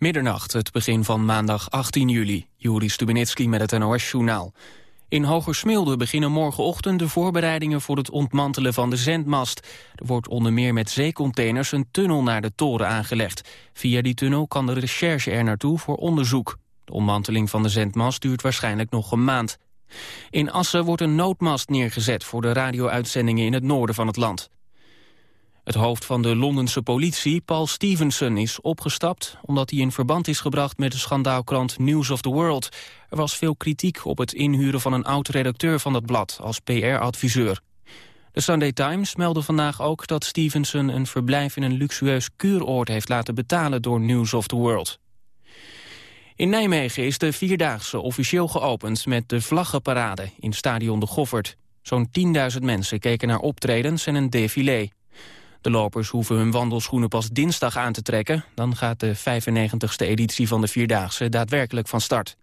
Middernacht, het begin van maandag 18 juli. Juri Stubenitski met het NOS-journaal. In Hogersmilde beginnen morgenochtend de voorbereidingen voor het ontmantelen van de zendmast. Er wordt onder meer met zeecontainers een tunnel naar de toren aangelegd. Via die tunnel kan de recherche er naartoe voor onderzoek. De ontmanteling van de zendmast duurt waarschijnlijk nog een maand. In Assen wordt een noodmast neergezet voor de radio-uitzendingen in het noorden van het land. Het hoofd van de Londense politie, Paul Stevenson, is opgestapt... omdat hij in verband is gebracht met de schandaalkrant News of the World. Er was veel kritiek op het inhuren van een oud-redacteur van dat blad... als PR-adviseur. De Sunday Times meldde vandaag ook dat Stevenson... een verblijf in een luxueus kuuroord heeft laten betalen door News of the World. In Nijmegen is de Vierdaagse officieel geopend met de vlaggenparade in stadion De Goffert. Zo'n 10.000 mensen keken naar optredens en een défilé. De lopers hoeven hun wandelschoenen pas dinsdag aan te trekken. Dan gaat de 95ste editie van de Vierdaagse daadwerkelijk van start.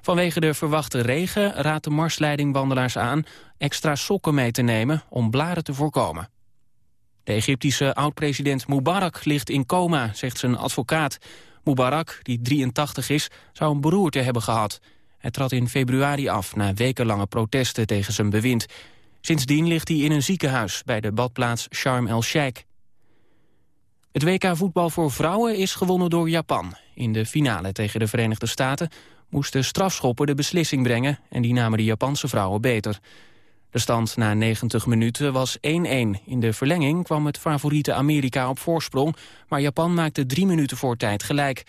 Vanwege de verwachte regen raadt de marsleiding wandelaars aan... extra sokken mee te nemen om blaren te voorkomen. De Egyptische oud-president Mubarak ligt in coma, zegt zijn advocaat. Mubarak, die 83 is, zou een beroerte hebben gehad. Hij trad in februari af na wekenlange protesten tegen zijn bewind. Sindsdien ligt hij in een ziekenhuis bij de badplaats Sharm el-Sheikh. Het WK voetbal voor vrouwen is gewonnen door Japan. In de finale tegen de Verenigde Staten moesten strafschoppen de beslissing brengen... en die namen de Japanse vrouwen beter. De stand na 90 minuten was 1-1. In de verlenging kwam het favoriete Amerika op voorsprong... maar Japan maakte drie minuten voor tijd gelijk.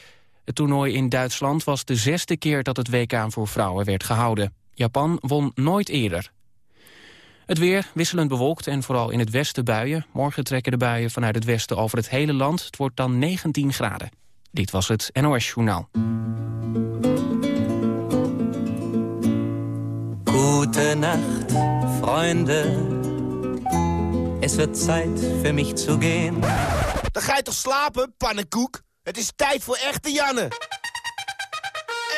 Het toernooi in Duitsland was de zesde keer dat het WK voor vrouwen werd gehouden. Japan won nooit eerder. Het weer wisselend bewolkt en vooral in het westen buien. Morgen trekken de buien vanuit het westen over het hele land. Het wordt dan 19 graden. Dit was het NOS Journaal. Gute Nacht, Freunde. Es wird Zeit für mich zu gehen. Dan ga je toch slapen, pannenkoek? Het is tijd voor echte Janne.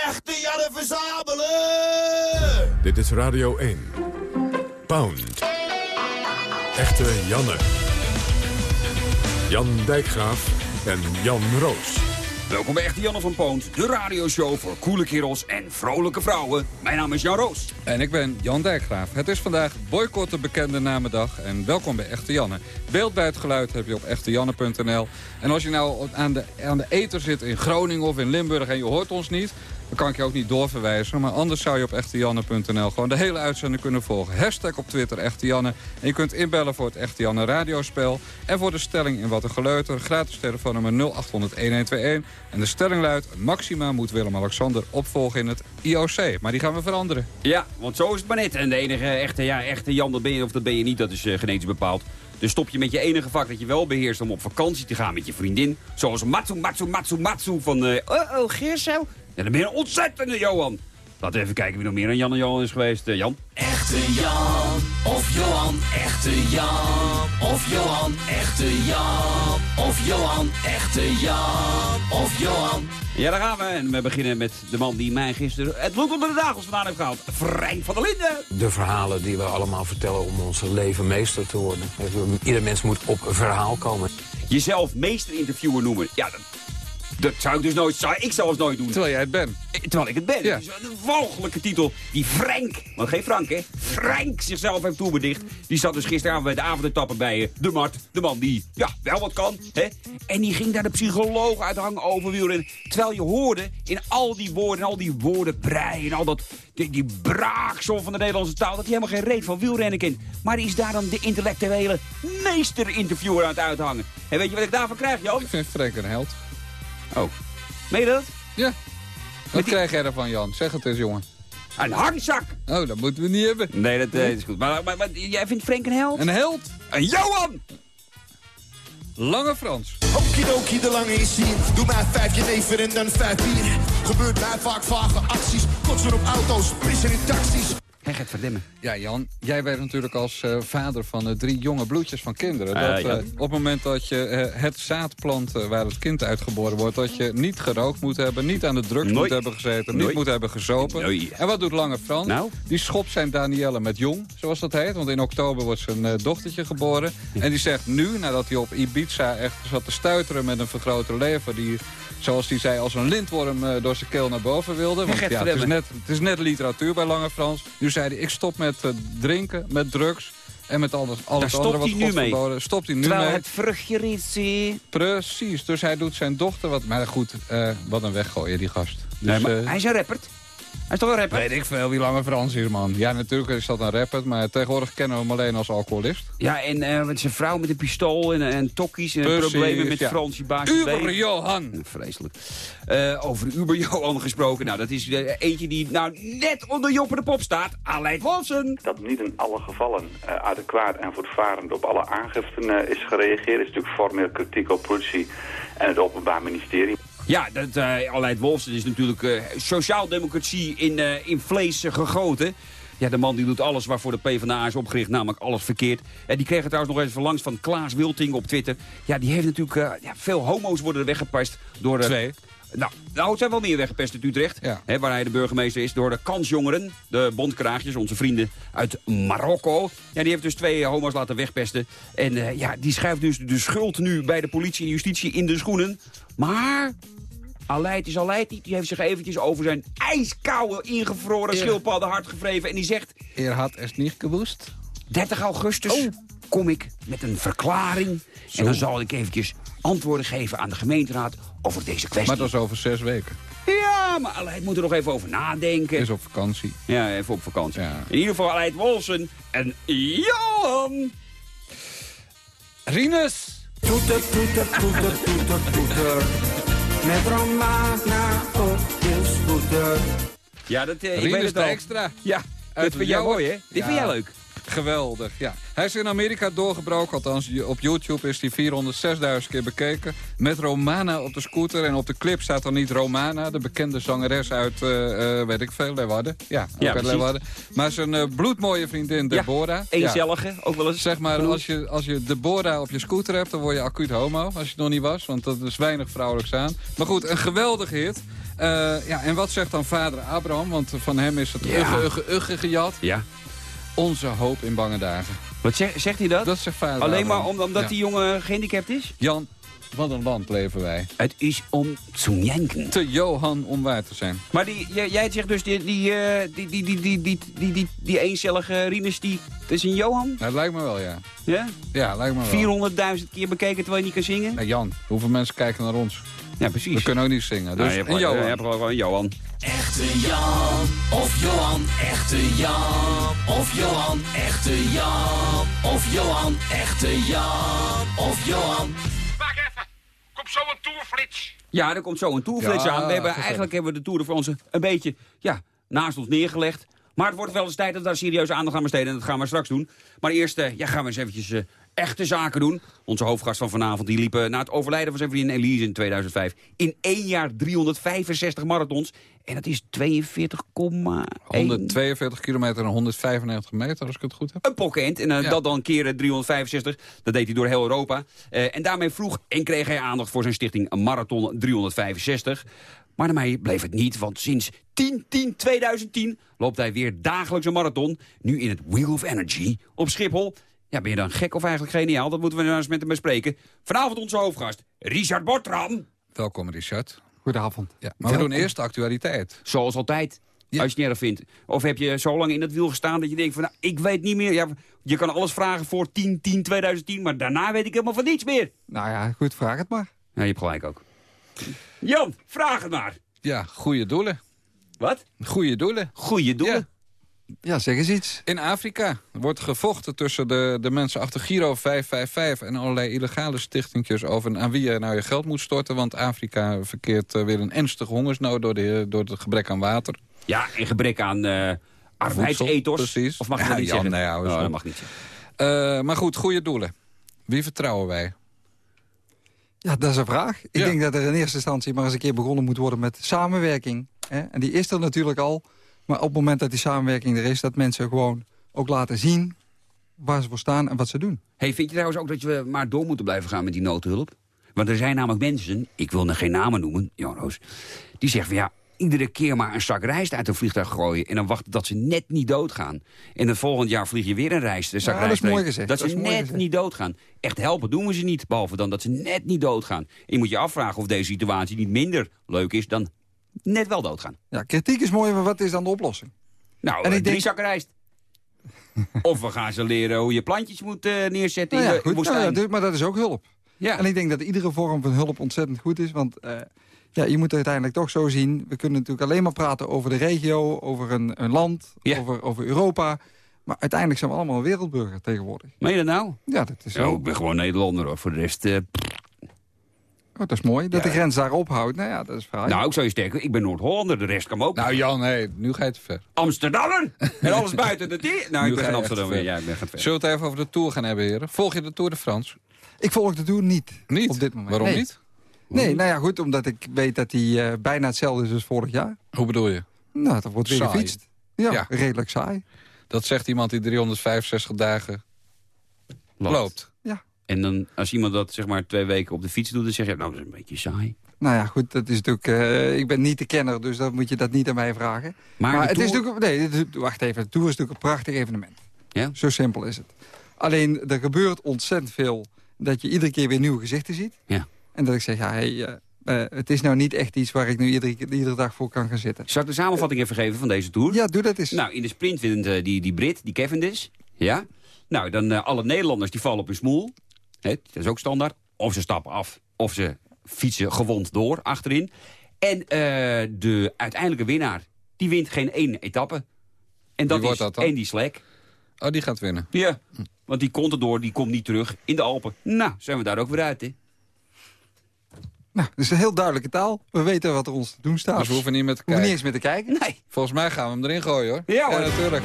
Echte Janne verzamelen! Dit is Radio 1. Pound. Echte Janne. Jan Dijkgraaf en Jan Roos. Welkom bij Echte Janne van Poont, de radioshow voor coole kerels en vrolijke vrouwen. Mijn naam is Jan Roos. En ik ben Jan Dijkgraaf. Het is vandaag boycotten bekende namendag en welkom bij Echte Janne. Beeld bij het geluid heb je op echtejanne.nl. En als je nou aan de, aan de eter zit in Groningen of in Limburg en je hoort ons niet... Dan kan ik je ook niet doorverwijzen. Maar anders zou je op echtejanne.nl gewoon de hele uitzending kunnen volgen. Hashtag op Twitter echtejanne. En je kunt inbellen voor het Echte Janne radiospel. En voor de stelling in Wat een Geleuter. Gratis telefoonnummer 0800 1121. En de stelling luidt... Maxima moet Willem-Alexander opvolgen in het IOC. Maar die gaan we veranderen. Ja, want zo is het maar net. En de enige echte, ja, echte Jan, dat ben je of dat ben je niet. Dat is uh, genetisch bepaald. Dus stop je met je enige vak dat je wel beheerst om op vakantie te gaan met je vriendin. Zoals Matsu, Matsu, Matsu, Matsu van... Uh, oh, oh, Geerso. En dan ben je een ontzettende Johan. Laten we even kijken wie nog meer aan Jan en Johan is geweest. Uh, Jan? Echte Jan of Johan, echte Jan of Johan, echte Jan of Johan, echte Jan of Johan. Ja, daar gaan we. En we beginnen met de man die mij gisteren het bloed onder de nagels vandaan heeft gehaald. Frank van der Linden. De verhalen die we allemaal vertellen om ons leven meester te worden. Ieder mens moet op een verhaal komen. Jezelf meester-interviewer noemen. Ja, dat, dat zou ik dus nooit, zou ik zelfs nooit doen. Terwijl jij het bent. Terwijl ik het ben. Ja. Het is een walgelijke titel. Die Frank, want geen Frank hè, Frank zichzelf heeft toebedicht. Die zat dus gisteravond bij de avondetappen bij uh, de Mart. De man die, ja, wel wat kan. Hè? En die ging daar de psycholoog uithangen over wielrennen. Terwijl je hoorde in al die woorden, al die woorden brei en al dat, die, die braaksel van de Nederlandse taal... dat hij helemaal geen reet van wielrennen kent. Maar die is daar dan de intellectuele meester-interviewer aan het uithangen. En weet je wat ik daarvan krijg, Jan? Ik vind Frank een held. Oh. Meen je dat? Ja. Wat die- krijg jij ervan, Jan? Zeg het eens, jongen. Een hangzak! Oh, dat moeten we niet hebben. Nee, dat eh, is goed. Maar, maar, maar jij vindt Frank een held? Een held. Een Johan! Lange Frans. Okidoki, de lange is hier. Doe mij vijf jenever en dan vijf bier. Gebeurt mij vaak vage acties. Kotsen op auto's, pissen in taxis. Hij gaat verdemmen. Ja, Jan, jij weet natuurlijk als eh, vader van eh, drie jonge bloedjes van kinderen... dat Eh, ja. op het moment dat je het zaad plant waar het kind uitgeboren wordt... dat je niet gerookt moet hebben, niet aan de drugs Nooit. moet hebben gezeten... niet moet hebben gezopen. En wat doet Lange Frans? Nou? Die schopt zijn Danielle met jong, zoals dat heet. Want in oktober wordt zijn dochtertje geboren. En die zegt nu, nadat hij op Ibiza echt zat te stuiteren met een vergrote lever... die, zoals hij zei, als een lintworm door zijn keel naar boven wilde. Want ja, het, is net, het is net literatuur bij Lange Frans. Nu zei hij, ik stop met eh, drinken, met drugs... En met alles, alles andere wat God verboden. Stopt hij nu Terwijl mee. het vruchtje ritsie. Precies, dus hij doet zijn dochter wat... Maar goed, eh, wat een weggooien, die gast. Dus, Nee, maar eh, hij is een rapper. Hij is toch een rapper? Weet ik veel wie Lange Frans is, man. Ja, natuurlijk is dat een rapper, maar tegenwoordig kennen we hem alleen als alcoholist. Ja, en eh, met zijn vrouw met een pistool en, en tokkies en Precies, problemen met ja. Fransie baas. Uber Johan! Vreselijk. Eh, over Uber Johan gesproken. Nou, dat is eh, eentje die nou net onder Joppe de Pop staat. Aleid Wolfsen. dat niet in alle gevallen eh, adequaat en voortvarend op alle aangiften eh, is gereageerd. is natuurlijk formeel kritiek op politie en het Openbaar Ministerie. Ja, dat, eh Aleid Wolfsen is natuurlijk eh sociaaldemocratie in, eh, in vlees gegoten. Ja, de man die doet alles waarvoor de PvdA is opgericht, namelijk alles verkeerd. En die kreeg het trouwens nog even langs van Klaas Wilting op Twitter. Ja, die heeft natuurlijk... ja, veel homo's worden weggepast door... Twee. Nou, nou, het zijn wel meer weggepest in Utrecht. Ja. Hè, waar hij de burgemeester is. Door de kansjongeren, de bondkraagjes, onze vrienden uit Marokko. Ja, die heeft dus twee homo's laten wegpesten. En eh, ja, die schuift dus de schuld nu bij de politie en justitie in de schoenen. Maar Aleid is Aleid niet. Die heeft zich eventjes over zijn ijskoude, ingevroren schildpadden hart gevreven. En die zegt, Er had es niet gewoest. 30 augustus kom ik met een verklaring. En dan zal ik eventjes antwoorden geven aan de gemeenteraad over deze kwestie. Maar dat is over zes weken. Ja, maar Aleid moet er nog even over nadenken. Is op vakantie. Ja, even op vakantie. Ja. In ieder geval Aleid Wolfsen en Johan. Rinus! Toeter, toeter, toeter, toeter, toeter. Met Romana op de scooter. Ja, dat, eh, ik weet Rinus het al. Dijkstra. Ja, dat vind jij mooi, hè? Dit Ja. vind jij leuk. Geweldig, ja. Hij is in Amerika doorgebroken, althans op YouTube is hij 406.000 keer bekeken. Met Romana op de scooter en op de clip staat dan niet Romana, de bekende zangeres uit, eh, eh, weet ik veel, Leeuwarden. Ja, Ja, uit. Leeuwarden. Maar zijn eh, bloedmooie vriendin Deborah. Ja. Eenzellige, ook wel eens. Zeg maar, als je, als je Deborah op je scooter hebt, dan word je acuut homo. Als je het nog niet was, want dat is weinig vrouwelijks aan. Maar goed, een geweldige hit. Ja, en wat zegt dan vader Abraham? Want van hem is het Ja. ugge, ugge, ugge gejat. Ja. Onze hoop in bange dagen. Wat zeg- zegt hij dat? Dat zegt vader Alleen maar om- omdat Ja. die jongen gehandicapt is? Jan, wat een land leven wij. Het is om te janken. Te Johan om waar te zijn. Maar die, jij, jij zegt dus die, die, eh, die, die, die, die, die, die, die, die eencellige Rinus, die, dat is een Johan? Nou, het lijkt me wel, ja. Ja? Ja, lijkt me wel. 400.000 keer bekeken terwijl je niet kan zingen? Nou, Jan, hoeveel mensen kijken naar ons? Ja, precies. We kunnen ook niet zingen. Dus Nou, je hebt een Johan. je hebt gewoon een Johan. Echte Jan of Johan, echte Jan of Johan, echte Jan of Johan, echte Jan of Johan. Wacht even. Komt zo een toerflits. Ja, er komt zo een tourflits Ja, aan. We hebben, eigenlijk hebben we de Tour de France een beetje ja, naast ons neergelegd. Maar het wordt wel eens tijd dat we daar serieus aandacht aan besteden. En dat gaan we straks doen. Maar eerst eh, ja, gaan we eens eventjes eh, echte zaken doen. Onze hoofdgast van vanavond die liep eh, na het overlijden van zijn vriendin Elise in 2005... in één jaar 365 marathons. En dat is 42,1... 142 kilometer en 195 meter, als ik het goed heb. Een pokkend. En eh, Ja. dat dan keren 365. Dat deed hij door heel Europa. Eh, en daarmee vroeg en kreeg hij aandacht voor zijn stichting Marathon 365. Maar daarmee bleef het niet, want sinds 10-10-2010 loopt hij weer dagelijks een marathon. Nu in het Wheel of Energy op Schiphol. Ja, ben je dan gek of eigenlijk geniaal? Dat moeten we nou eens met hem bespreken. Vanavond onze hoofdgast, Richard Bortram. Welkom, Richard. Goedenavond. Ja, maar we doen eerst de actualiteit. Zoals altijd. Ja. Als je het niet erg vindt. Of heb je zo lang in het wiel gestaan dat je denkt van... Nou, ik weet niet meer. Ja, je kan alles vragen voor 10-10-2010, maar daarna weet ik helemaal van niets meer. Nou ja, goed, vraag het maar. Ja, je hebt gelijk ook. Jan, vraag het maar. Ja, goede doelen. Wat? Goede doelen. Goeie doelen. Ja, zeg eens iets. In Afrika wordt gevochten tussen de, de mensen achter Giro 555... en allerlei illegale stichtingjes over aan wie je nou je geld moet storten. Want Afrika verkeert eh, weer een ernstige hongersnood door, de, door het gebrek aan water. Ja, in gebrek aan eh arbeidsethos. precies. Of mag je Ja, dat niet zeggen? nee, Oh, op. dat mag niet zeggen. Eh, maar goed, goede doelen. Wie vertrouwen wij? Ja, dat is een vraag. Ik Ja. denk dat er in eerste instantie maar eens een keer begonnen moet worden met samenwerking. Hè? En die is er natuurlijk al. Maar op het moment dat die samenwerking er is... dat mensen gewoon ook laten zien waar ze voor staan en wat ze doen. Hey, vind je trouwens ook dat we maar door moeten blijven gaan met die noodhulp? Want er zijn namelijk mensen, ik wil er geen namen noemen, Jan Roos... die zeggen van ja, iedere keer maar een zak rijst uit een vliegtuig gooien... en dan wachten dat ze net niet doodgaan. En het volgend jaar vlieg je weer een rijst, een zak Ja, dat is rijst mooi gezegd, Dat, dat ze net gezegd. niet doodgaan. Echt helpen doen we ze niet, behalve dan dat ze net niet doodgaan. En je moet je afvragen of deze situatie niet minder leuk is... dan net wel doodgaan. Ja, kritiek is mooi, maar wat is dan de oplossing? Nou, En ik drie denk- zakken rijst. of we gaan ze leren hoe je plantjes moet eh, neerzetten Nou in ja, de goed, nou ja, maar dat is ook hulp. Ja. En ik denk dat iedere vorm van hulp ontzettend goed is. Want eh, ja, je moet het uiteindelijk toch zo zien. We kunnen natuurlijk alleen maar praten over de regio, over een, een land, over, over Europa. Maar uiteindelijk zijn we allemaal wereldburger tegenwoordig. Meen je dat nou? Ja, dat is zo. ik ben gewoon Nederlander hoor. Voor de rest... eh, Oh, dat is mooi. Dat de grens daar ophoudt. Nou ja, dat is fraai. nou, ik zou je sterker, ik ben Noord-Hollander. De rest kan ook. Nou Jan, nee, nu ga je te ver. Amsterdammer! En alles buiten de die. Nou, Nu ik ben geen Amsterdammer. ver. Zullen we het even over de Tour gaan hebben, heren? Volg je de Tour de France? Ik volg de Tour niet, Niet? op dit moment. Waarom Nee. niet? Nee, nou ja, goed, omdat ik weet dat die eh, bijna hetzelfde is als vorig jaar. Hoe bedoel je? Nou, dat wordt weer Saai. gefietst. Ja, Ja. redelijk saai. Dat zegt iemand die 365 dagen loopt. En dan, als iemand dat zeg maar twee weken op de fiets doet, dan zeg je, nou, dat is een beetje saai. Nou ja, goed, dat is natuurlijk... eh, ik ben niet de kenner, dus dan moet je dat niet aan mij vragen. Maar het is natuurlijk... Nee, wacht even. De Tour is natuurlijk een prachtig evenement. Ja? Zo simpel is het. Alleen, er gebeurt ontzettend veel dat je iedere keer weer nieuwe gezichten ziet. Ja. En dat ik zeg, ja, hey, eh, eh, het is nou niet echt iets waar ik nu iedere, iedere dag voor kan gaan zitten. Zal ik de samenvatting even geven van deze Tour? Ja, doe dat eens. Nou, in de sprint wint die, die Brit, die Cavendish. Ja. Nou, dan alle Nederlanders die vallen op hun smoel. Hè, dat is ook standaard. Of ze stappen af, of ze fietsen gewond door achterin. En eh, de uiteindelijke winnaar, die wint geen één etappe. En dat Wie is dat? Andy Slek. Oh, die gaat winnen. Ja, want die Contador die komt niet terug in de Alpen. Nou, zijn we daar ook weer uit, hè? Nou, dat is een heel duidelijke taal. We weten wat er ons te doen staat. Dus we hoeven niet meer te kijken. niet eens meer te kijken. Nee. Volgens mij gaan we hem erin gooien, hoor. Ja, hoor. natuurlijk.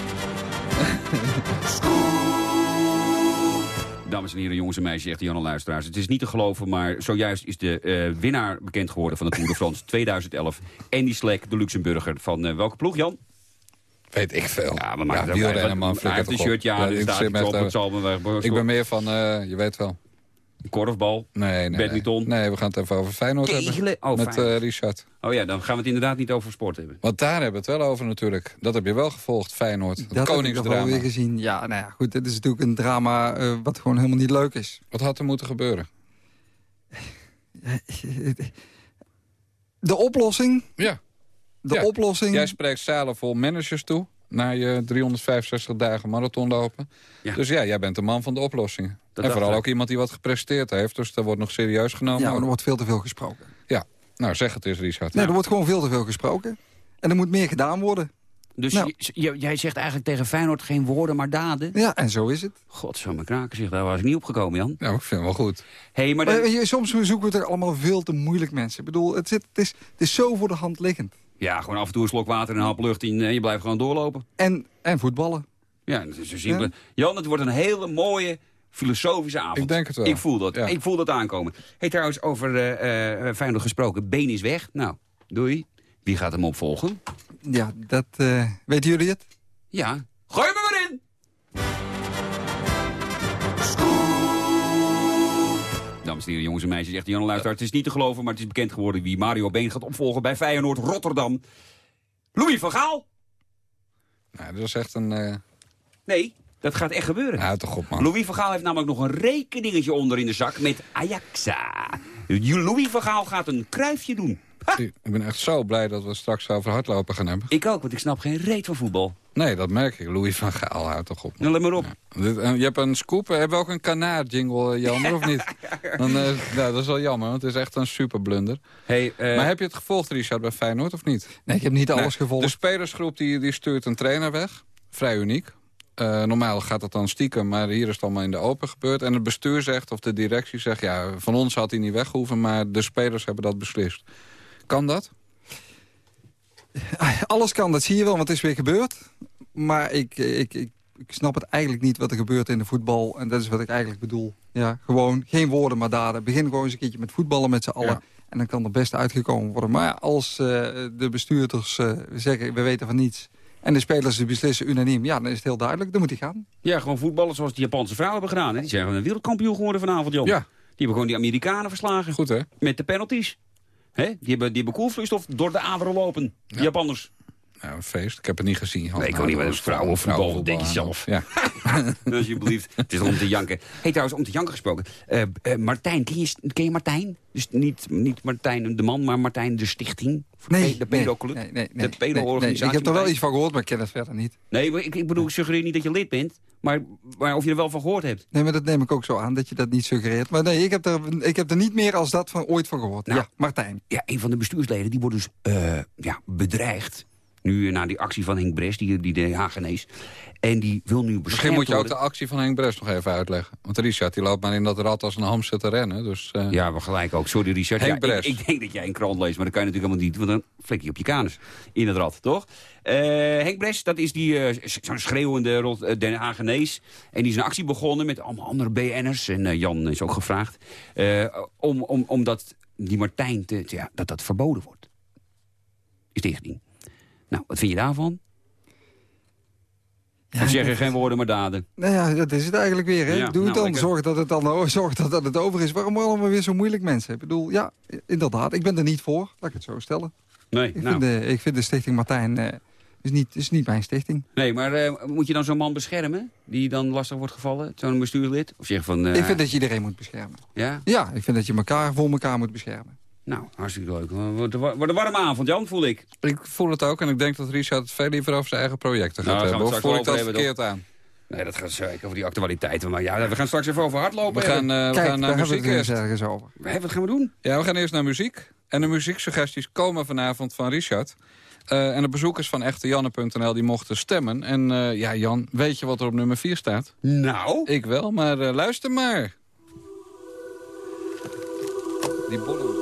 Dames en heren, jongens en meisjes, echt Janne luisteraars. Het is niet te geloven, maar zojuist is de eh, winnaar bekend geworden van de Tour de France 2011. Andy Slek, de Luxemburger. Van eh, welke ploeg, Jan? Weet ik veel. Ja, het ook uit. man. Hij heeft een shirtje aan, me iets op, echt, het zal me weg- Ik ben meer van, eh, je weet wel. Korfbal, Nee, nee, badminton. Nee. nee, we gaan het even over Feyenoord Kegelen. hebben. Oh, met Feyenoord. eh, Richard. Oh ja, dan gaan we het inderdaad niet over sport hebben. Want daar hebben we het wel over natuurlijk. Dat heb je wel gevolgd, Feyenoord. Het Dat heb ik koningsdrama. weer gezien. Ja, nou ja, goed. Het is natuurlijk een drama eh, wat gewoon helemaal niet leuk is. Wat had er moeten gebeuren? De oplossing... Ja. De Ja. oplossing... Jij spreekt zalen vol managers toe... na je 365 dagen marathon lopen. Ja. Dus ja, jij bent de man van de oplossingen. en vooral ik. ook iemand die wat gepresteerd heeft. Dus dat wordt nog serieus genomen. Ja, maar er wordt veel te veel gesproken. Ja, nou zeg het eens, Richard. Nee, er wordt gewoon veel te veel gesproken. En er moet meer gedaan worden. Dus Nou. jij zegt eigenlijk tegen Feyenoord geen woorden, maar daden? Ja, en zo is het. Godzomme kraken, zeg, daar was ik niet opgekomen, Jan. Ja, ik vind het wel goed. hey, maar dan- soms zoeken we het er allemaal veel te moeilijk, mensen. Ik bedoel, het, zit, het, is, het is zo voor de hand liggend. Ja, gewoon af en toe een slok water en een hap lucht in en je blijft gewoon doorlopen. En, en voetballen. Ja, dat is zo simpel. Jan, het wordt een hele mooie filosofische avond. Ik denk het wel. Ik voel dat. Ja. Ik voel dat aankomen. Hey, trouwens, over eh eh Feyenoord gesproken. Been is weg. Nou, doei. Wie gaat hem opvolgen? Ja, dat... eh, weten jullie het? Ja. Dames en heren, jongens en meisjes, echt Jan Luisteraar. Het is niet te geloven, maar het is bekend geworden wie Mario Been gaat opvolgen bij Feyenoord Rotterdam. Louis van Gaal? Nou, dat is echt een... eh Nee, dat gaat echt gebeuren. Nou, toch op, man. Louis van Gaal heeft namelijk nog een rekeningetje onder in de zak met Ajaxa. Louis van Gaal gaat een kruifje doen. Ik ben echt zo blij dat we straks over hardlopen gaan hebben. Ik ook, want ik snap geen reet van voetbal. Nee, dat merk ik. Louis van Gaal, houdt toch op. Nou, let maar op. Dit, eh, je hebt een scoop. Hebben we ook een kanaar-jingle, eh, jammer, of niet? Dan, eh, ja, dat is wel jammer, want het is echt een super blunder. Hey, eh, maar heb je het gevolgd, Richard, bij Feyenoord, of niet? Nee, ik heb niet alles Nee, gevolgd. De spelersgroep die, die stuurt een trainer weg. Vrij uniek. Eh, normaal gaat het dan stiekem, maar hier is het allemaal in de open gebeurd. En het bestuur zegt, of de directie zegt... ja, van ons had hij niet weggehoeven, maar de spelers hebben dat beslist. Kan dat? Alles kan, dat zie je wel, want het is weer gebeurd. Maar ik, ik, ik, ik snap het eigenlijk niet wat er gebeurt in de voetbal. En dat is wat ik eigenlijk bedoel. Ja, gewoon geen woorden, maar daden. Begin gewoon eens een keertje met voetballen met z'n allen. Ja. En dan kan er best uitgekomen worden. Maar ja, als eh, de bestuurders eh, zeggen, we weten van niets... en de spelers die beslissen unaniem, ja, dan is het heel duidelijk. Dan moet hij gaan. Ja, gewoon voetballen zoals de Japanse vrouwen hebben gedaan. Hè? Die zijn gewoon een wereldkampioen geworden vanavond, Jan. Ja. Die hebben gewoon die Amerikanen verslagen. Goed, hè? Met de penalties. Hè? Die, hebben, die hebben koelvloeistof door de aderen lopen. Die Japanners. Nou, een feest. Ik heb het niet gezien. Nee, ik ook niet, maar dat vrouwenvoetbal, denk je zelf. Ja. Alsjeblieft. Het is om te janken. hey, trouwens, om te janken gesproken. Eh, eh, Martijn, ken je, ken je Martijn? Dus niet, niet Martijn de man, maar Martijn de stichting. Nee, de nee, pedoclub. nee, nee, nee, de pedo-organisatie. nee, ik heb er wel iets van gehoord, maar ik ken het verder niet. Nee, maar ik, ik bedoel, ik suggereer niet dat je lid bent. Maar, maar of je er wel van gehoord hebt. Nee, maar dat neem ik ook zo aan, dat je dat niet suggereert. Maar nee, ik heb er, ik heb er niet meer als dat van ooit van gehoord. Nou, ja, Martijn. Ja, een van de bestuursleden die wordt dus eh, ja, bedreigd. Nu eh, na die actie van Henk Bres, die, die de Hagenees. En die wil nu beschermd Misschien moet je ook worden. de actie van Henk Bres nog even uitleggen. Want Richard die loopt maar in dat rad als een hamster te rennen. Dus, eh, Ja, maar gelijk ook. Sorry, Richard. Henk Ja, Bres. ik denk dat jij een krant leest, maar dat kan je natuurlijk helemaal niet. Want dan flik je op je kanus in het rad, toch? Eh, Henk Bres, dat is die eh, zo'n schreeuwende Rot Den Hagenees. En die is een actie begonnen met allemaal andere BN'ers. En Jan is ook gevraagd. eh, om, om, omdat die Martijn, te, ja, dat dat verboden wordt. Die stichting. Nou, wat vind je daarvan? Ja, zeggen geen woorden, maar daden. Nou ja, dat is het eigenlijk weer. Hè? Ja, Doe het nou, dan. Zorg dat het dan zorg dat, dat het over is. Waarom allemaal weer zo moeilijk mensen? Ik bedoel, ja, inderdaad. Ik ben er niet voor. Laat ik het zo stellen. Nee, Ik, nou. vind, de, ik vind de stichting Martijn... eh, is, niet, is niet mijn stichting. Nee, maar eh, moet je dan zo'n man beschermen? Die dan lastig wordt gevallen? Zo'n bestuurlid? Of zeg van... eh, Ik vind dat je iedereen moet beschermen. Ja? Ja, ik vind dat je elkaar voor elkaar moet beschermen. Nou, hartstikke leuk. Wordt een warme avond, Jan, voel ik. Ik voel het ook en ik denk dat Richard het veel liever over zijn eigen projecten gaat Nou, hebben. we Of voel ik straks dat verkeerd aan? Nee, dat gaat zeker over die actualiteiten. Maar ja, we gaan straks even over hardlopen. We gaan, eh, we Kijk, gaan naar muziek eerst. ergens over. Hé, wat gaan we doen? Ja, we gaan eerst naar muziek. En de muzieksuggesties komen vanavond van Richard. Eh, en de bezoekers van echtejanne.nl die mochten stemmen. En eh, ja, Jan, weet je wat er op nummer 4 staat? Nou? Ik wel, maar luister maar. Die bollen.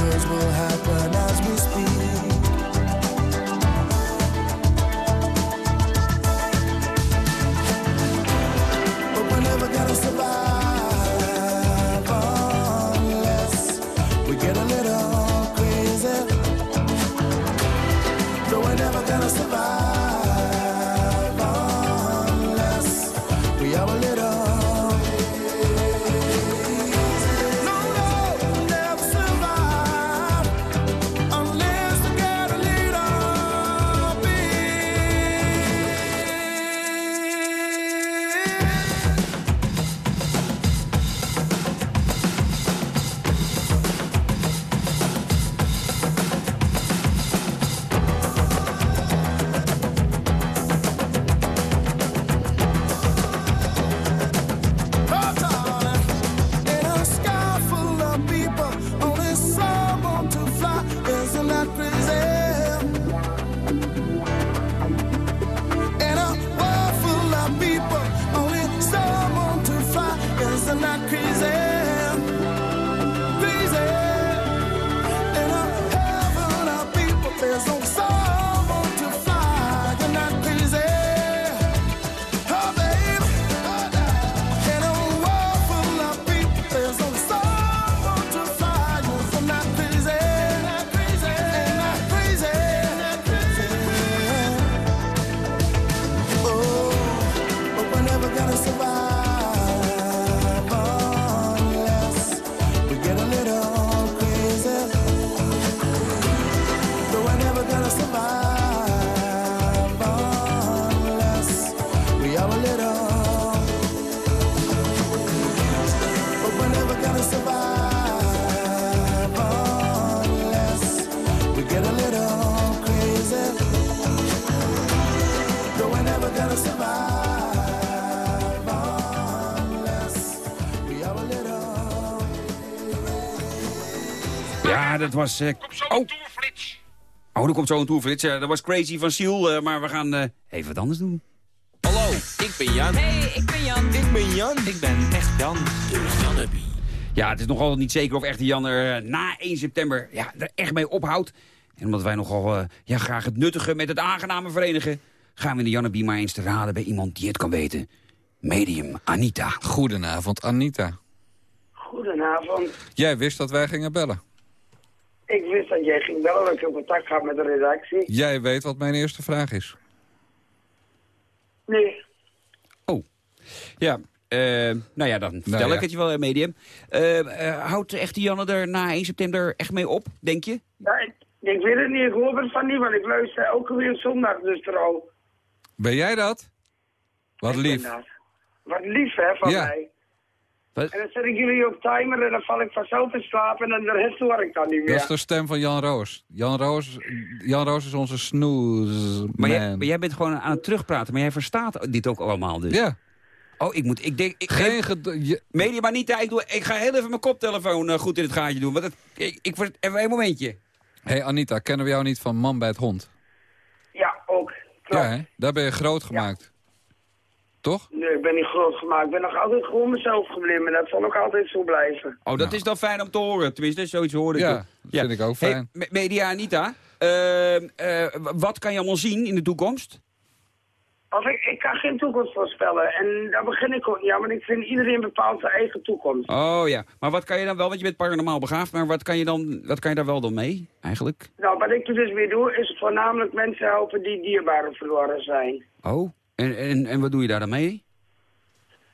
Miracles will happen gonna survive we gonna survive. Ja, dat was. Eh, oh. Oh, er komt zo een toerflits. Dat was Crazy van Siel, eh, maar we gaan eh, even wat anders doen. Ben Jan. Hey, ik ben Jan. Ik ben Jan. Ik ben echt Jan. Ja, het is nog altijd niet zeker of echte Jan er eh, na 1 september ja, er echt mee ophoudt. En omdat wij nogal eh, ja, graag het nuttige met het aangename verenigen... gaan we in de Janneby maar eens te raden bij iemand die het kan weten. Medium Anita. Goedenavond, Anita. Goedenavond. Jij wist dat wij gingen bellen. Ik wist dat jij ging bellen, dat ik in contact ga met de redactie. Jij weet wat mijn eerste vraag is. Nee. Ja, eh, nou ja, dan vertel ja. ik het je wel, eh, Medium. Eh, houdt de echte Janne er na 1 september echt mee op, denk je? Ja, ik, ik weet het niet, ik hoor het van niet, want ik luister elke weer zondag dus trouw. Ben jij dat? Wat lief. Wat lief, hè, van Ja. mij. Wat? En dan zet ik jullie op timer en dan val ik vanzelf in slaap en dan de rest hoor ik dan niet Dat meer. is de stem van Jan Roos. Jan Roos, Jan Roos is onze snoeze Maar maar jij bent gewoon aan het terugpraten, maar jij verstaat dit ook allemaal dus. Ja. Oh, ik moet, ik denk... Ik, Geen je- Medium Anita, ik, doe, ik ga heel even mijn koptelefoon eh, goed in het gaatje doen. Want het, ik, ik, even een momentje. hey Anita, kennen we jou niet van Man bij het Hond? Ja, ook. Klopt. Ja, hè? Daar ben je groot gemaakt. Toch? Nee, ik ben niet groot gemaakt. Ik ben nog altijd gewoon mezelf gebleven en dat zal ook altijd zo blijven. Oh, dat is dan fijn om te horen. Tenminste, zoiets hoor ik. Ja, dat vind ik ook fijn. Me- Media Anita, eh, eh, wat kan je allemaal zien in de toekomst? Of ik, ik kan geen toekomst voorspellen en daar begin ik ook niet aan, want ik vind iedereen bepaalt zijn eigen toekomst. Oh ja, maar wat kan je dan wel, want je bent paranormaal begaafd, maar wat kan je dan, wat kan je daar wel dan mee, eigenlijk? Nou, wat ik dus weer doe, is voornamelijk mensen helpen die dierbaren verloren zijn. Oh, en, en, en wat doe je daar dan mee?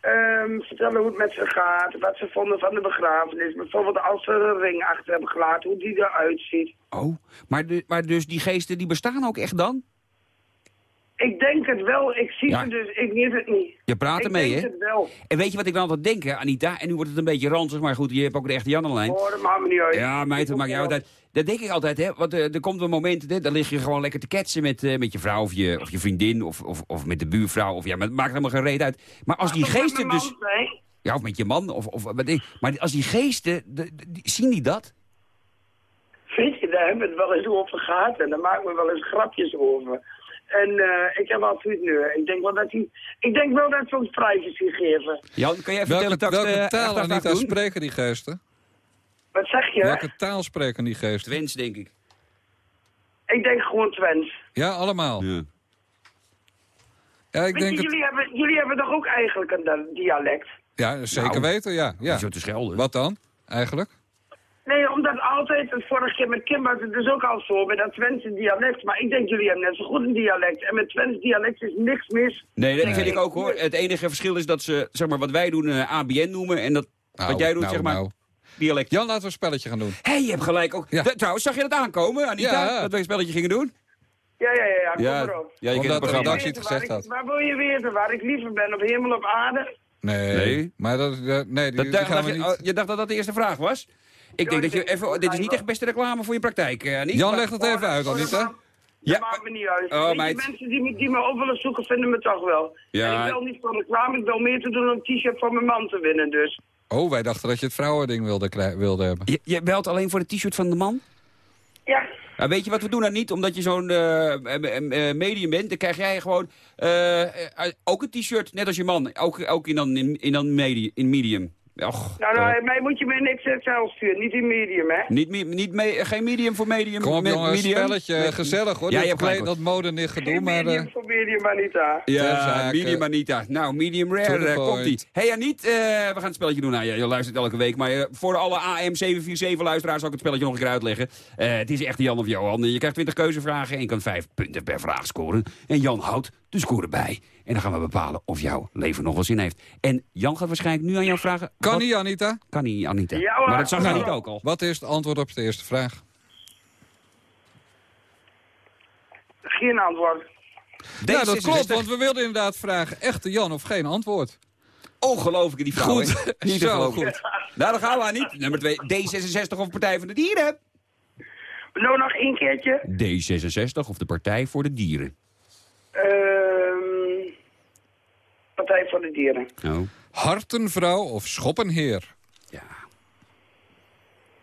Ehm, vertellen hoe het met ze gaat, wat ze vonden van de begrafenis. Bijvoorbeeld als ze een ring achter hebben gelaten, hoe die eruit ziet. Oh, maar, de, maar dus die geesten die bestaan ook echt dan? Ik denk het wel, ik zie Ja. ze dus, ik weet het niet. Je praat ik ermee, denk hè? het wel. En weet je wat ik dan altijd denk, Anita? En nu wordt het een beetje ranzig, maar goed, je hebt ook de echte Jan aan. Oh, dat maakt me niet uit. Ja, meid, dat maakt jou altijd. Dat denk ik altijd, hè. Want eh, er komt een moment, hè, dan lig je gewoon lekker te ketsen met, eh, met je vrouw of je, of je vriendin of, of, of met de buurvrouw. Of ja, maar het maakt helemaal geen reet uit. Maar als die geesten dus... nee? Ja, of met je man, of, of ik- Maar als die geesten, de- de- die- zien die dat? Weet je, daar hebben we het wel eens over gehad en daar maken we wel eens grapjes over. En eh, ik heb al zoiets nu. Ik denk wel dat hij, ik denk wel dat ze ons privacy geven. Jan, kan jij even Welke, welke eh, taal, 888 Anita, doen? spreken die geesten? Wat zeg je? Welke taal spreken die geesten? Twents, denk ik. Ik denk gewoon Twents. Ja, allemaal. Ja. Ja, ik Weet denk je, het... jullie, hebben, jullie hebben toch ook eigenlijk een da- dialect? Ja, zeker Nou, weten, ja. ja. Zo te schelden. Wat dan, eigenlijk? Nee, omdat altijd, het vorige keer met Kim was het dus ook al zo, met dat Twentse dialect. Maar ik denk, jullie hebben net zo goed een dialect. En met Twents dialect is niks mis. Nee, dat Nee. vind ik ook hoor. Het enige verschil is dat ze, zeg maar, wat wij doen, eh, ABN noemen. En dat, Nou, wat jij doet, nou, zeg maar, nou. dialect. Jan, laten we een spelletje gaan doen. Hé, hey, je hebt gelijk ook. Ja. Trouwens, zag je dat aankomen, Anita? Ja. Dat we een spelletje gingen doen? Ja, ja, ja, ja, kom Ja, erop. ja je Omdat de programma. redactie het gezegd waar, had. waar wil je weten waar ik liever ben, op hemel op aarde? Nee, Nee. maar dat, dat- nee, die, Dat, die dacht- gaan we niet... oh, je dacht dat dat de eerste vraag was? Ik denk dat je even... Dit is niet echt beste reclame voor je praktijk, eh, Anita. Jan, leg dat even uit, Oh, dat Anita. maakt- Ja, Dat maakt me niet uit. Oh, meid. mensen die, me- die me op willen zoeken, vinden me toch wel. Ja. En ik wil niet voor reclame, ik wil meer te doen om een t-shirt voor mijn man te winnen, dus. Oh, wij dachten dat je het vrouwending wilde, wilde hebben. Je, je belt alleen voor de t-shirt van de man? Ja, Nou, weet je wat we doen dan niet? Omdat je zo'n eh, eh, medium bent, dan krijg jij gewoon ook een t-shirt, net als je man. Ook, ook in dan, in, in dan medi- in medium. Och, nou, nou, mij moet je me in XXL sturen, niet in medium, hè? niet, me- niet me- geen medium voor medium. Kom op, me- jongen, medium. spelletje. Gezellig, hoor. Ja, je hebt dat modenicht gedoe, Geen maar... medium eh, voor medium, Anita. Ja, medium Anita. Nou, medium rare, eh, komt-ie. Hey Aniet, eh, we gaan het spelletje doen. Nou, ja, je luistert elke week, maar eh, voor alle AM747-luisteraars zal ik het spelletje nog een keer uitleggen. Eh, het is echt Jan of Johan. Je krijgt 20 keuzevragen en je kan 5 punten per vraag scoren. En Jan houdt de score bij. En dan gaan we bepalen of jouw leven nog wel zin heeft. En Jan gaat waarschijnlijk nu aan jou vragen... Kan wat- niet, Anita? Kan niet, Anita. Ja, maar dat zag Nou. Aniet ook al. Wat is het antwoord op de eerste vraag? Geen antwoord. Ja, dat D66. klopt, want we wilden inderdaad vragen... echte Jan of geen antwoord? Ongelooflijk, die vrouw. Goed. Niet Zo, geloven. goed. Nou, dan gaan we Aniet. Nummer 2, D66 of Partij voor de Dieren. Nou, nog één keertje. D66 of de Partij voor de Dieren. Ehm Partij voor de Dieren. Oh. Hartenvrouw of schoppenheer? Ja.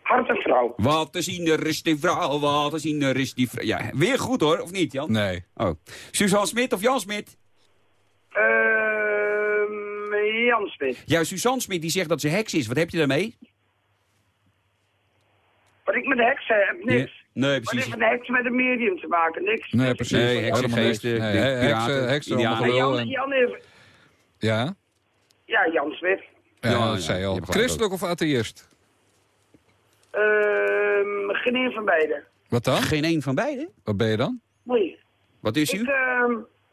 Hart en vrouw. Wat te zien er is die vrouw, wat te zien er is die vrouw. Ja, weer goed hoor, of niet Jan? Nee. Oh. Suzanne Smit of Jan Smit? Ehm Jan Smit. Ja, Suzanne Smit die zegt dat ze heks is. Wat heb je daarmee? Wat ik met de heksen heb, niks. Ja, Nee, Wat precies. heeft een heks met een medium te maken? Niks. Nee, precies. Nee, heksen, geesten, Nee, de he- piraten, heksen, heksen, Ja? Ja, Jan Smit. Ja, Ja, dat zei je al. Christelijk of atheïst? Ehm geen een van beide. Wat dan? Geen één van beiden? Wat ben je dan? Nee. Wat is Ik, u?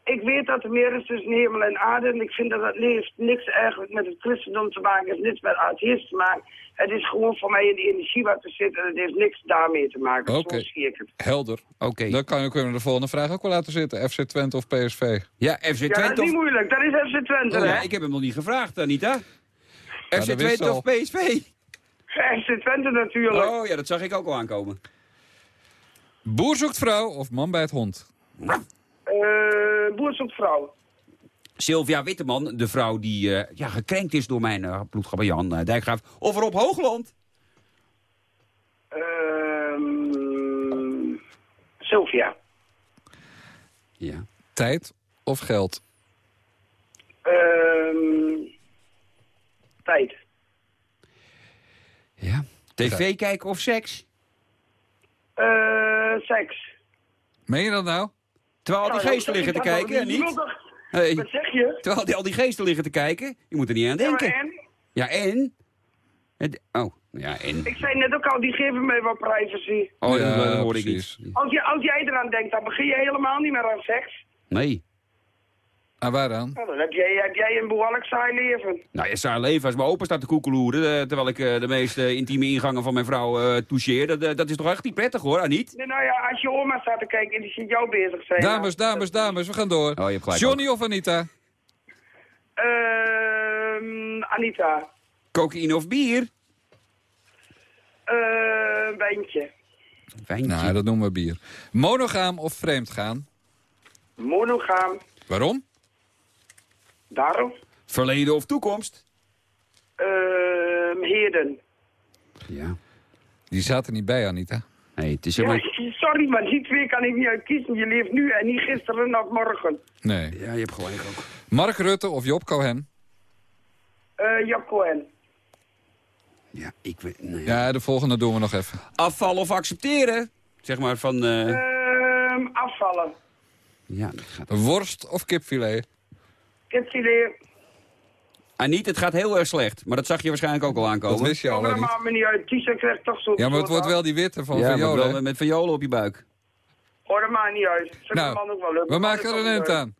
Ik weet dat er meer is tussen hemel en aarde. En ik vind dat dat heeft niks eigenlijk met het christendom te maken. Het heeft niks met atheïst te maken. Het is gewoon voor mij een energie wat er zit. En het heeft niks daarmee te maken. Oké. Zo zie ik het. Helder. Oké. Dan kan, kunnen we de volgende vraag ook wel laten zitten. FC Twente of PSV? Ja, FC Ja, dat is Twente niet moeilijk. Dat is FC Twente, Oh, hè? ja, ik heb hem nog niet gevraagd, Anita. Ja, FC Twente al. of PSV? FC Twente natuurlijk. Oh ja, dat zag ik ook al aankomen. Boer zoekt vrouw of man bij het hond? Eh, boer zoekt vrouw. Sylvia Witteman, de vrouw die eh, ja, gekrenkt is door mijn uh, bloedgabber Jan eh, Dijkgraaf. Of Rob Hoogland. Ehm Sylvia. Ja. Tijd of geld? Ehm tijd. Ja. TV kijken of seks? Eh seks. Meen je dat nou? Terwijl al die Ja, geesten liggen te kijken, niet? Hey. Wat zeg je? Terwijl die, al die geesten liggen te kijken. Je moet er niet aan Ja, maar denken. en? Ja, en? Het- oh, ja, en? Ik zei net ook al, die geven mij wat privacy. Oh, Ja, dat, dat hoorde ik niet. Als, je, als jij eraan denkt, dan begin je helemaal niet meer aan seks. Nee. En waar dan? Nou, dan heb jij, heb jij een behoorlijk saai leven. Nou, ja, saai leven als mijn opa staat te koekeloeren... eh, terwijl ik eh, de meest intieme ingangen van mijn vrouw eh toucheer. Dat, dat is toch echt niet prettig, hoor, Aniet? Nee, nou ja, als je oma staat te kijken en die ziet jou bezig zijn. Dames, nou, dames, dames, we gaan door. Oh, je hebt gelijk. Johnny of Anita? Ehm Anita. Cocaïne of bier? Ehm wijntje. Wijntje. Nou, dat noemen we bier. Monogaam of vreemd gaan? Monogaam. Waarom? Daarom. Verleden of toekomst? Ehm heden. Ja. Die zaten niet bij, Anita. Nee, het is Ja, helemaal... sorry, maar die twee kan ik niet uitkiezen. Je leeft nu en niet gisteren of morgen. Nee. Ja, je hebt gelijk ook. Mark Rutte of Job Cohen? Eh Job Cohen. Ja, ik weet... Nee. Ja, de volgende doen we nog even. Afvallen of accepteren? Zeg maar van... eh, Ehm afvallen. ja, dat gaat... Worst of kipfilet? Ik het idee. Aniet, het gaat heel erg slecht. Maar dat zag je waarschijnlijk ook al aankomen. Dat wist je al, Maar niet? maakt me niet uit. T-shirt krijgt toch zo. Ja, maar het wordt wel die witte van ja, Van maar Jolen, wel hè? met violen op je buik. Oh, dat maakt niet uit. Nou, de man ook wel leuk. We maken er een eind aan.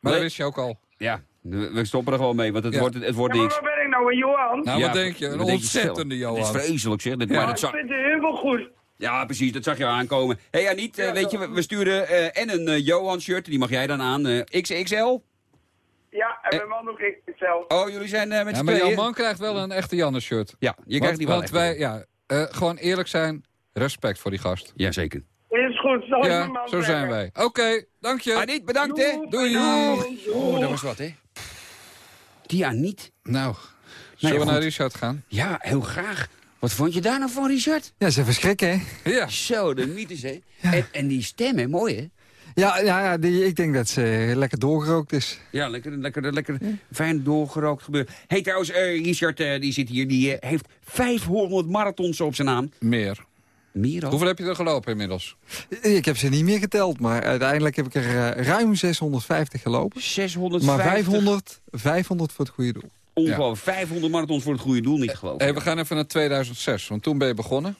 Maar Nee. dat wist je ook al. Ja, we stoppen er gewoon mee, want het Ja. wordt, het wordt Ja, maar niks. waar ben ik nou, een Johan? Nou, Ja, wat denk je? Een wat denk je ontzettende? Johan. Het is vreselijk, zeg. Dat, Ja. maar Ik dat zag, vind het heel veel goed. ja, precies, dat zag je aankomen. Hé, hey, Aniet, eh, weet je, we, we sturen eh, en een eh, Johan-shirt, die mag jij dan aan. eh, XXL. Ja, en Eh. mijn man ook ik zelf. Oh, jullie zijn eh, met Ja, maar jouw man krijgt wel een echte Janne-shirt. Ja, je Want, krijgt die wel want wij, ja, eh, gewoon eerlijk zijn, respect voor die gast. Jazeker. Is goed, zal Ja, zo zijn wij. Oké, dank je. Aniet, bedankt, hè. Doei. Doei. Oh, dat was wat, hè. Die Aniet. Nou, zullen we goed. naar Richard gaan? Ja, heel graag. Wat vond je daar nou van, Richard? Ja, ze verschrikken, hè? Ja. Zo, de mythes, hè. En, en die stem, hè, mooi, hè. Ja, ja, ja die, ik denk dat ze lekker doorgerookt is. Ja, lekker, lekker, lekker fijn doorgerookt gebeuren. hey, trouwens, eh, Richard, eh, die zit hier, die eh, heeft 500 marathons op zijn naam. Meer. Meer? Hoeveel heb je er gelopen inmiddels? Ik heb ze niet meer geteld, maar uiteindelijk heb ik er ruim 650 gelopen. 650. Maar 500, 500 voor het goede doel. Ongelooflijk. 500 marathons voor het goede doel, niet geloof Hey, we gaan even naar 2006, want toen ben je begonnen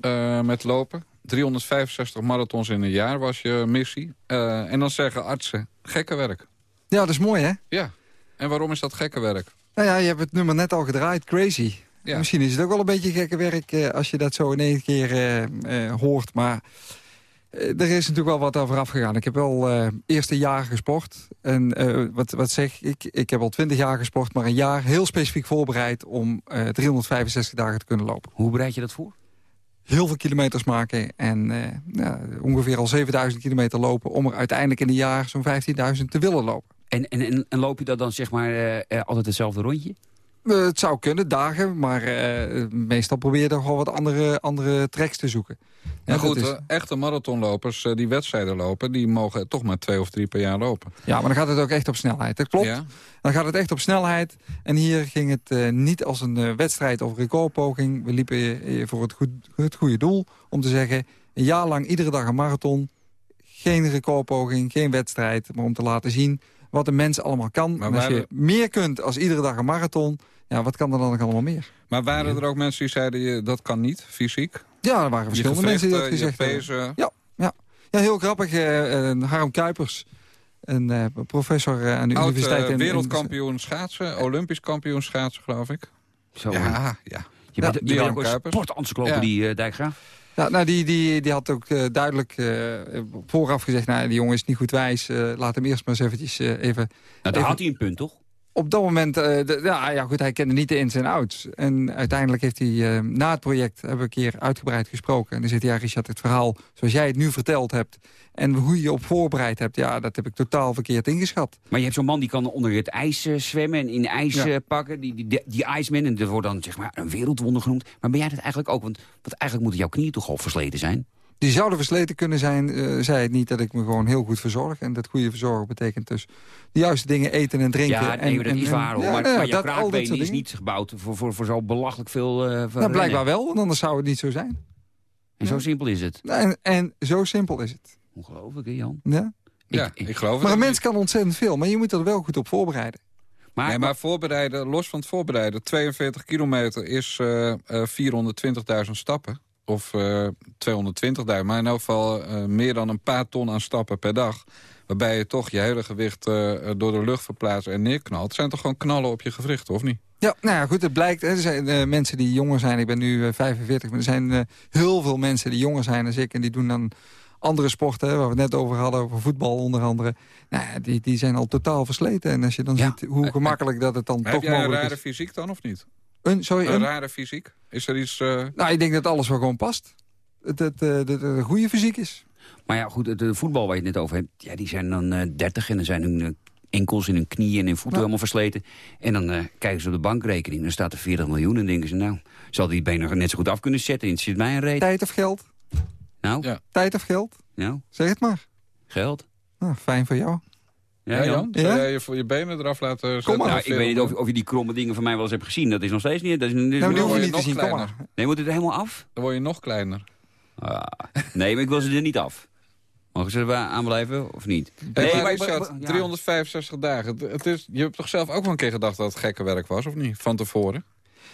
eh, met lopen. 365 marathons in een jaar was je missie. Eh, en dan zeggen artsen, gekke werk. Ja, dat is mooi, hè? Ja. En waarom is dat gekke werk? Nou ja, je hebt het nummer net al gedraaid, Crazy. Ja. Misschien is het ook wel een beetje gekke werk eh, als je dat zo in één keer eh, eh, hoort. Maar er is natuurlijk wel wat over afgegaan. Ik heb wel eh eerste jaar gesport. En eh, wat, wat zeg ik? Ik heb al twintig jaar gesport, maar een jaar heel specifiek voorbereid... om eh 365 dagen te kunnen lopen. Hoe bereid je dat voor? Heel veel kilometers maken en eh, ja, ongeveer al 7000 kilometer lopen... om er uiteindelijk in een jaar zo'n 15.000 te willen lopen. En, en, en, loop je dat dan zeg maar eh, eh, altijd hetzelfde rondje? Eh, het zou kunnen, dagen, maar eh, meestal probeer je toch wel wat andere, andere tracks te zoeken. Ja, dat goed, is- eh, echte marathonlopers die wedstrijden lopen... die mogen toch maar twee of drie per jaar lopen. Ja, maar dan gaat het ook echt op snelheid. Dat klopt. Ja. Dan gaat het echt op snelheid. En hier ging het niet als een wedstrijd of recordpoging. We liepen voor het, goed, het goede doel. Om te zeggen, een jaar lang iedere dag een marathon. Geen recordpoging, geen wedstrijd. Maar om te laten zien wat een mens allemaal kan. Maar en als je meer kunt als iedere dag een marathon... Ja, wat kan er dan nog allemaal meer? Maar waren er ook mensen die zeiden, je, dat kan niet, fysiek? Ja, er waren verschillende mensen die dat gezegd je hebben. pezen. Ja, ja. ja, heel grappig. eh, eh, Harm Kuipers, een eh, professor aan de Oud, universiteit... in- in- wereldkampioen schaatsen, olympisch kampioen schaatsen, geloof ik. Zo, ja, ja. Je Ja, bent, je die bent ook een sportencyclopedie, Dijkgraaf. Ja, nou, die, die, die had ook duidelijk eh, vooraf gezegd... nou, die jongen is niet goed wijs, laat hem eerst maar eens eventjes even... Nou, daar even- had hij een punt, toch? Op dat moment, de- ja, ja goed, hij kende niet de ins en outs. En uiteindelijk heeft hij, eh, na het project, hebben we een keer uitgebreid gesproken. En dan zegt hij, ja Richard, het verhaal zoals jij het nu verteld hebt... en hoe je je op voorbereid hebt, ja, dat heb ik totaal verkeerd ingeschat. Maar je hebt zo'n man die kan onder het ijs eh, zwemmen en in ijs Ja. pakken. Die, die, die, die en dat wordt dan zeg maar een wereldwonder genoemd. Maar ben jij dat eigenlijk ook? Want, want eigenlijk moeten jouw knieën toch al versleten zijn? Die zouden versleten kunnen zijn, eh, zei het niet dat ik me gewoon heel goed verzorg. En dat goede verzorgen betekent dus de juiste dingen eten en drinken. ja, nee, en, dat en- is waar hoor. ja, maar ja, maar dat is dingen. niet gebouwd voor, voor, voor zo belachelijk veel uh, Nou, blijkbaar wel, want anders zou het niet zo zijn. En zo simpel is het. En, en zo simpel is het. Ongelooflijk, hè Jan? Ja? Ja, ik, geloof het. Maar een mens kan ontzettend veel, maar je moet er wel goed op voorbereiden. Maar, nee, maar voorbereiden, los van het voorbereiden... 42 kilometer is eh, eh, 420.000 stappen. Of eh 220.000, maar in elk geval eh, meer dan een paar ton aan stappen per dag. Waarbij je toch je hele gewicht eh, door de lucht verplaatst en neerknalt. Het zijn toch gewoon knallen op je gewrichten, of niet? Ja, nou ja, goed, het blijkt. Er zijn mensen die jonger zijn. Ik ben nu eh, 45, maar er zijn heel veel mensen die jonger zijn dan ik. En die doen dan andere sporten, waar we het net over hadden, over voetbal onder andere. Nou ja, die, die zijn al totaal versleten. En als je dan ziet hoe gemakkelijk dat het dan Maar toch heb jij een mogelijk rare is. fysiek dan, of niet? Een, sorry, Een een? rare fysiek? Is er iets... eh, Nou, ik denk dat alles wel gewoon past. Dat het eh, dat het een goede fysiek is. Maar ja, goed, het eh, voetbal waar je het net over hebt... Ja, die zijn dan eh 30 en dan zijn hun enkels en hun knieën en hun voeten Ja. helemaal versleten. En dan eh, kijken ze op de bankrekening. Dan staat er 40 miljoen en denken ze... nou, zal die benen net zo goed af kunnen zetten. Het zit mij een reet. Tijd of geld? Nou, Tijd of geld? nou, Zeg het maar. geld. Nou, fijn voor jou. Ja, ja, Jan? Zou Ja? jij je, voor je benen eraf laten zetten? Nou, en ik weet niet of, of je die kromme dingen van mij wel eens hebt gezien. Dat is nog steeds niet. Dat is, dat is Nou, die hoeven je niet te nog zien, kom kleiner. maar. Nee, moet het er helemaal af? Dan word je nog kleiner. Ah, nee, maar ik wil ze er niet af. Mogen ze er wel aan blijven of niet? Hey, maar maar Richard, ja. 365 dagen. Het, het is, je hebt toch zelf ook wel een keer gedacht dat het gekke werk was, of niet? Van tevoren?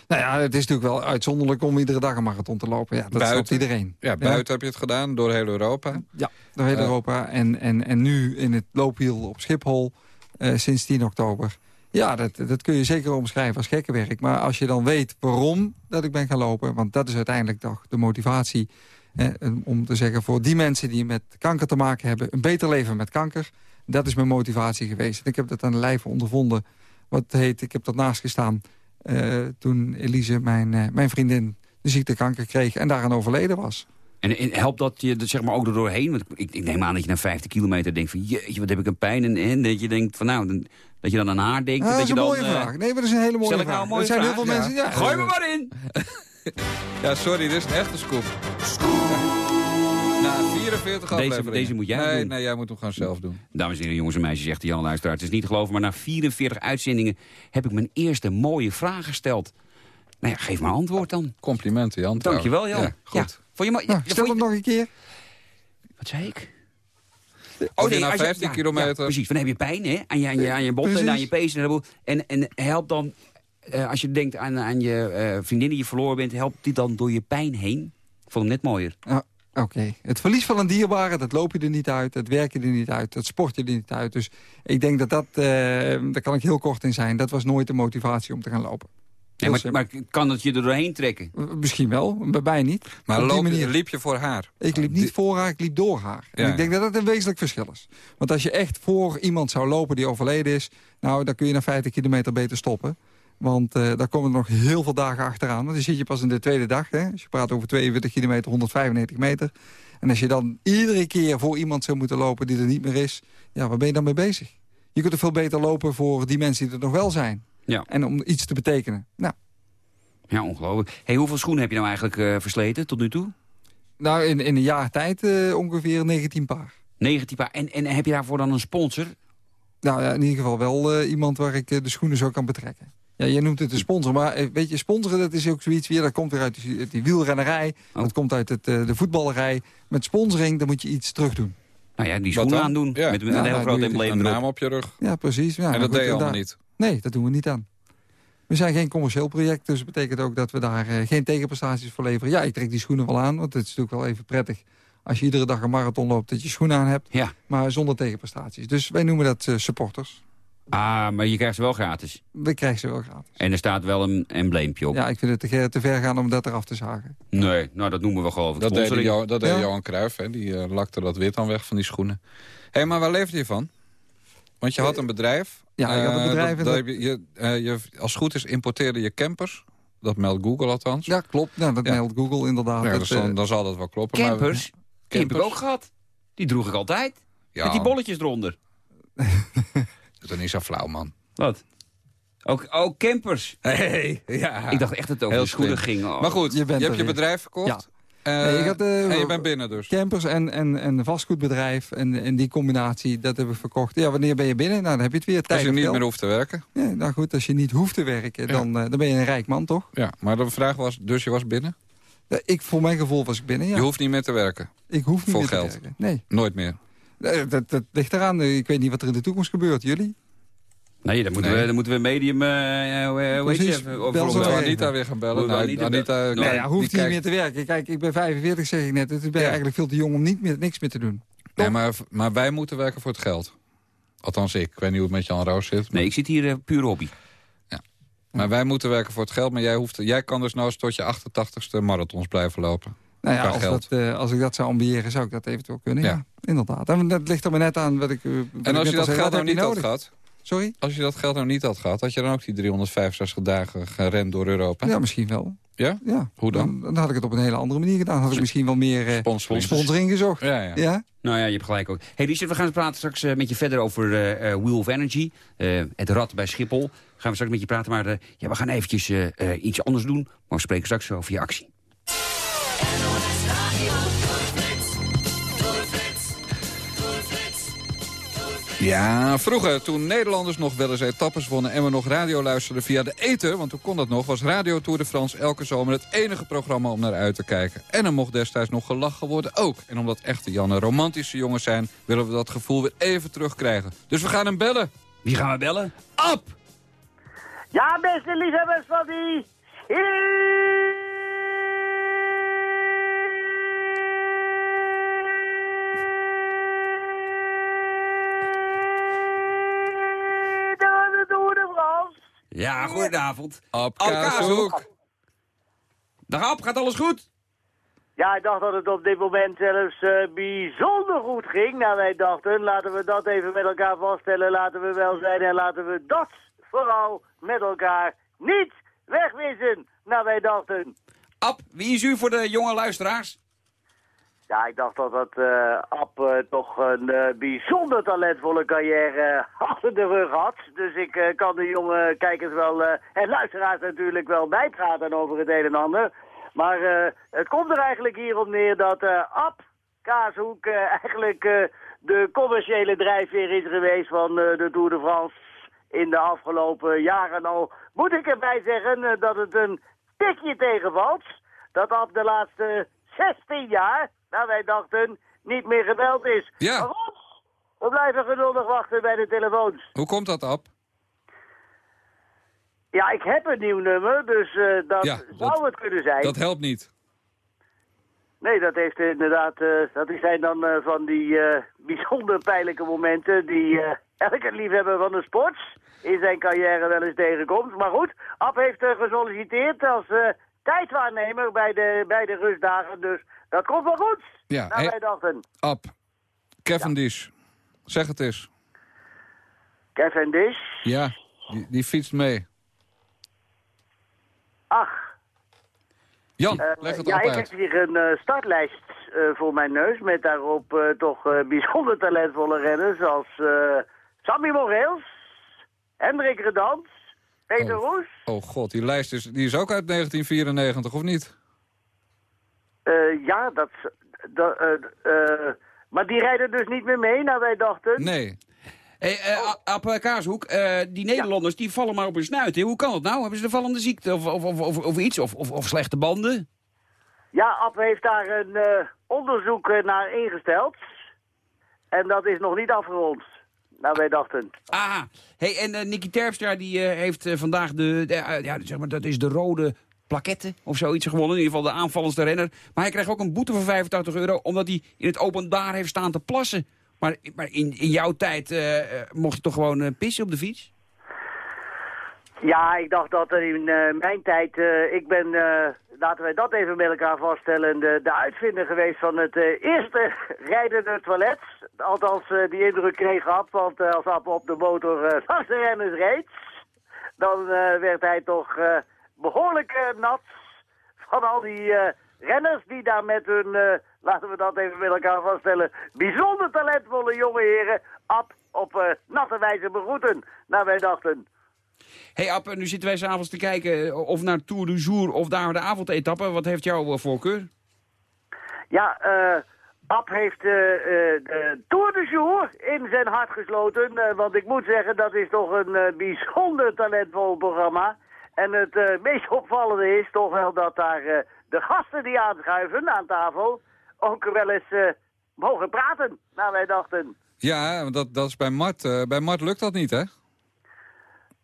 Nou ja, het is natuurlijk wel uitzonderlijk om iedere dag een marathon te lopen. Ja, dat Buiten? iedereen. Ja, buiten heb je het gedaan, door heel Europa. Ja, door heel Eh. Europa. En, en, en nu in het loopwiel op Schiphol eh, sinds 10 oktober. Ja, dat, dat kun je zeker omschrijven als gekke werk. Maar als je dan weet waarom dat ik ben gaan lopen... want dat is uiteindelijk toch de motivatie... eh, om te zeggen voor die mensen die met kanker te maken hebben... een beter leven met kanker, dat is mijn motivatie geweest. En ik heb dat aan de lijve ondervonden. Wat heet, ik heb dat naast gestaan toen Elise, mijn, eh, mijn vriendin, de ziekte kanker kreeg... en daaraan overleden was. En, en helpt dat je er zeg maar ook er doorheen? Want ik, ik neem aan dat je na 50 kilometer denkt van... jeetje, wat heb ik een pijn. En, en dat je denkt van nou, dan, dat je dan aan haar denkt. Ah, dat dat is je een dan, mooie eh, vraag. Nee, maar dat is een hele mooie Stel ik vraag. nou een mooie er zijn vraag? heel veel mensen... Ja, Gooi me maar in! Ja, sorry, dit is een echte scoop. Na 44 Deze- deze moet jij nee, doen. Nee, jij moet hem gewoon zelf doen. Dames en heren, jongens en meisjes, zegt de Jan Luisteraar. Het is niet te geloven, maar na 44 uitzendingen... heb ik mijn eerste mooie vraag gesteld. Nou ja, geef maar antwoord dan. Complimenten, Jan. Dankjewel, Jan. Ja, goed. Vond je, ma- Nou, ja, stel je- nog een keer. Wat zei ik? Of je na als 15 ja, kilometer- ja, precies, dan heb je pijn hè? Aan, je, aan, je, aan je botten en aan je pees. En, en, en helpt dan, eh, als je denkt aan, aan je eh vriendin die je verloren bent... helpt die dan door je pijn heen? Ik vond hem net mooier. Ah, Oké, het verlies van een dierbare, dat loop je er niet uit, dat werk je er niet uit, dat sport je er niet uit. Dus ik denk dat dat, eh, daar kan ik heel kort in zijn, dat was nooit de motivatie om te gaan lopen. Nee, maar, maar kan het je er doorheen trekken? Misschien wel, bij mij niet. Maar loop, manier. liep je voor haar? Ik liep niet voor haar, ik liep door haar. En Ja. ik denk dat dat een wezenlijk verschil is. Want als je echt voor iemand zou lopen die overleden is... nou, dan kun je na 50 kilometer beter stoppen. Want eh, daar komen er nog heel veel dagen achteraan. Want dan zit je pas in de tweede dag. Hè? Als je praat over 42 kilometer, 195 meter. En als je dan iedere keer voor iemand zou moeten lopen die er niet meer is... ja, waar ben je dan mee bezig? Je kunt er veel beter lopen voor die mensen die er nog wel zijn. Ja. En om iets te betekenen. Nou, Ja, ongelooflijk. Hey, hoeveel schoenen heb je nou eigenlijk eh, versleten tot nu toe? nou in, in een jaar tijd eh, ongeveer 19 paar. 19 paar. En, en heb je daarvoor dan een sponsor? Nou ja, in ieder geval wel iemand waar ik de schoenen zo kan betrekken. Ja, jij noemt het een sponsor, maar eh, weet je, sponsoren dat is ook zoiets weer. Dat komt weer uit die, die wielrennerij, Oh. dat komt uit het, eh, de voetballerij. Met sponsoring, dan moet je iets terug doen. Nou ja, die schoenen aandoen. Ja. Met, met Ja, een heel nou, groot je embleem Een erop. naam op je rug. Ja, precies. Ja, en dat goed, deed je allemaal daar- niet. Nee, dat doen we niet aan. We zijn geen commercieel project, dus dat betekent ook dat we daar eh, geen tegenprestaties voor leveren. Ja, ik trek die schoenen wel aan, want het is natuurlijk wel even prettig... als je iedere dag een marathon loopt, dat je schoenen aan hebt. Ja. Maar zonder tegenprestaties. Dus wij noemen dat eh, supporters. Ah, maar je krijgt ze wel gratis. We krijgen ze wel gratis. En er staat wel een embleempje op. Ja, ik vind het te, ver gaan om dat eraf te zagen. Nee, nou dat noemen we geloof ik Dat deed, dat deed Ja. Johan Cruijff, hè. die eh, lakte dat wit dan weg van die schoenen. Hé, maar waar leefde je van? Want je had een bedrijf. Ja, ik had een Eh, bedrijf dat- en dat je, je, eh, je, als het goed is importeerde je campers. Dat meldt Google althans. Ja, klopt. Nou, dat Ja. meldt Google inderdaad. Ja, Dat, dan, dan zal dat wel kloppen. maar- Campers, die heb ik Campers. ook gehad. Die droeg ik altijd. Ja. Met die bolletjes eronder. Dat is zo flauw, man. Wat? Ook, ook campers. Hey, ja. Ik dacht echt dat het over Heel de schoenen slim. ging. Oh. Maar goed, Je je, bent hebt er je bedrijf verkocht. Ja. Eh, Nee, ik had, eh, en je bent binnen dus. Campers en, en, en vastgoedbedrijf en, en die combinatie, dat hebben we verkocht. Ja, wanneer ben je binnen? Nou, dan heb je het weer. Als Tijd je of niet geld. meer hoeft te werken. Ja, nou goed, als je niet hoeft te werken, dan, eh, dan ben je een rijk man, toch? Ja, maar de vraag was, dus je was binnen? Ja, ik, voor mijn gevoel was ik binnen, ja. Je hoeft niet meer te werken. ik hoef niet voor meer geld. te werken. Nee, Nooit meer. Eh, dat, dat ligt eraan. Eh, Ik weet niet wat er in de toekomst gebeurt. Jullie? Nee, dan moeten, Nee. We, dan moeten we medium... eh, eh, hoe heet Precies. je Moeten we. Anita weer gaan bellen? Nou, Anita Anita, kijk, Nou ja, hoeft niet meer te werken. Kijk, ik ben 45, zeg ik net. Dus ik ben Ja. eigenlijk veel te jong om niet meer, niks meer te doen. Nee, maar, maar wij moeten werken voor het geld. Althans ik. Ik weet niet hoe het met Jan Roos zit. Nee, ik zit hier puur hobby. Maar wij moeten werken voor het geld. Maar jij, hoeft, jij kan dus nou eens tot je 88ste marathons blijven lopen. Nou ja, als, dat, eh, als ik dat zou ambiëren, zou ik dat eventueel kunnen. Ja, Ja. inderdaad. En dat ligt er maar net aan wat ik... eh, wat En als je dat geld nou niet had gehad... Sorry? Als je dat geld nou niet had gehad... had je dan ook die 365 dagen gerend door Europa? Ja, misschien wel. Ja? Ja. Hoe dan? Dan had ik het op een hele andere manier gedaan. Had ik misschien wel meer eh, Sponsoring. sponsoring gezocht. Ja, ja. Ja? Nou ja, je hebt gelijk ook. Hey Richard, we gaan praten straks eh, met je verder over eh, eh, Wheel of Energy. eh, het rad bij Schiphol. Gaan we straks met je praten. Maar eh, ja, we gaan eventjes iets anders doen. Maar we spreken straks over je actie. Ja, vroeger, toen Nederlanders nog wel eens etappes wonnen... en we nog radio luisterden via de ether, want toen kon dat nog... was Radio Tour de France elke zomer het enige programma om naar uit te kijken. En er mocht destijds nog gelachen worden ook. En omdat echte Janne romantische jongens zijn... willen we dat gevoel weer even terugkrijgen. Dus we gaan hem bellen. Wie gaan we bellen? Ab! Ja, beste liefhebbers van die... De Tour de France. Ja, goedenavond. Ab Kaashoek. Dag Ab, gaat alles goed? Ja, ik dacht dat het op dit moment zelfs eh, bijzonder goed ging. Nou, wij dachten, laten we dat even met elkaar vaststellen. Laten we wel zijn en laten we dat vooral met elkaar niet wegwissen. Nou, wij dachten... Ab, wie is u voor de jonge luisteraars? Ja, ik dacht dat dat eh Ab eh, toch een eh, bijzonder talentvolle carrière achter de rug had. Dus ik kan de jonge kijkers wel, en luisteraars natuurlijk wel bijpraten over het een en ander. Maar het komt er eigenlijk hier op neer dat Ab Kaashoek eigenlijk de commerciële drijfveer is geweest van de Tour de France in de afgelopen jaren al. Moet ik erbij zeggen dat het een tikje tegenvalt. Dat Ab de laatste 16 jaar, nou wij dachten, niet meer gebeld is. Ja. We blijven geduldig wachten bij de telefoons. Hoe komt dat, Ab? Ja, ik heb een nieuw nummer, dus eh, dat Ja, zou dat- het kunnen zijn. Dat helpt niet. Nee, dat heeft inderdaad, eh, dat zijn dan eh, van die bijzonder pijnlijke momenten die elke liefhebber van de sport in zijn carrière wel eens tegenkomt. Maar goed, Ab heeft gesolliciteerd als tijdwaarnemer bij de, bij de rustdagen, dus dat komt wel goed. Ja, Nou, wij dachten, Ab. Cavendish. Zeg het eens. Cavendish, Ja, die, die fietst mee. ach, Jan, Eh, leg het ja, op ik uit. heb hier een eh, startlijst eh, voor mijn neus met daarop toch bijzonder talentvolle renners als Sammy Moreels, Hendrik Redans, Peter Roes? Oh god, die lijst is, die is ook uit 1994, of niet? Eh, ja, dat... dat eh, eh, maar die rijden dus niet meer mee, naar wij dachten? Nee. Hey, Ab eh, Kaashoek, die Nederlanders die vallen maar op hun snuit. hè. Hoe kan dat nou? Hebben ze de vallende ziekte of, of, of, of, iets? Of, of, of slechte banden? Ja, Ab heeft daar een onderzoek naar ingesteld. En dat is nog niet afgerond, naar wij dachten. Ah, hey, en Nicky Terpstra die heeft vandaag de, de, ja, zeg maar, dat is de rode plaquette of zoiets gewonnen. In ieder geval de aanvallendste renner. Maar hij krijgt ook een boete van 85 euro omdat hij in het openbaar heeft staan te plassen. Maar, maar in, in jouw tijd eh, eh, mocht je toch gewoon eh, pissen op de fiets? Ja, ik dacht dat in mijn tijd... ik ben, laten wij dat even met elkaar vaststellen... de, de uitvinder geweest van het eerste rijdende toilet. Althans, die indruk kreeg Ab, want als Ab op de motor langs de renners reed... dan werd hij toch behoorlijk eh, nat van al die eh, renners... die daar met hun, eh, laten we dat even met elkaar vaststellen... bijzonder talentvolle jonge heren... Ab op natte wijze begroeten, naar wij dachten... hey Ab, nu zitten wij s'avonds te kijken of naar Tour du Jour of daar de avondetappe. Wat heeft jouw voorkeur? Ja, eh Ab heeft eh, de Tour de Jour in zijn hart gesloten. want ik moet zeggen, dat is toch een bijzonder talentvol programma. En het eh, meest opvallende is toch wel dat daar eh, de gasten die aanschuiven aan tafel... ook wel eens eh, mogen praten, naar wij dachten. Ja, want dat, dat is bij Mart. bij Mart lukt dat niet, hè?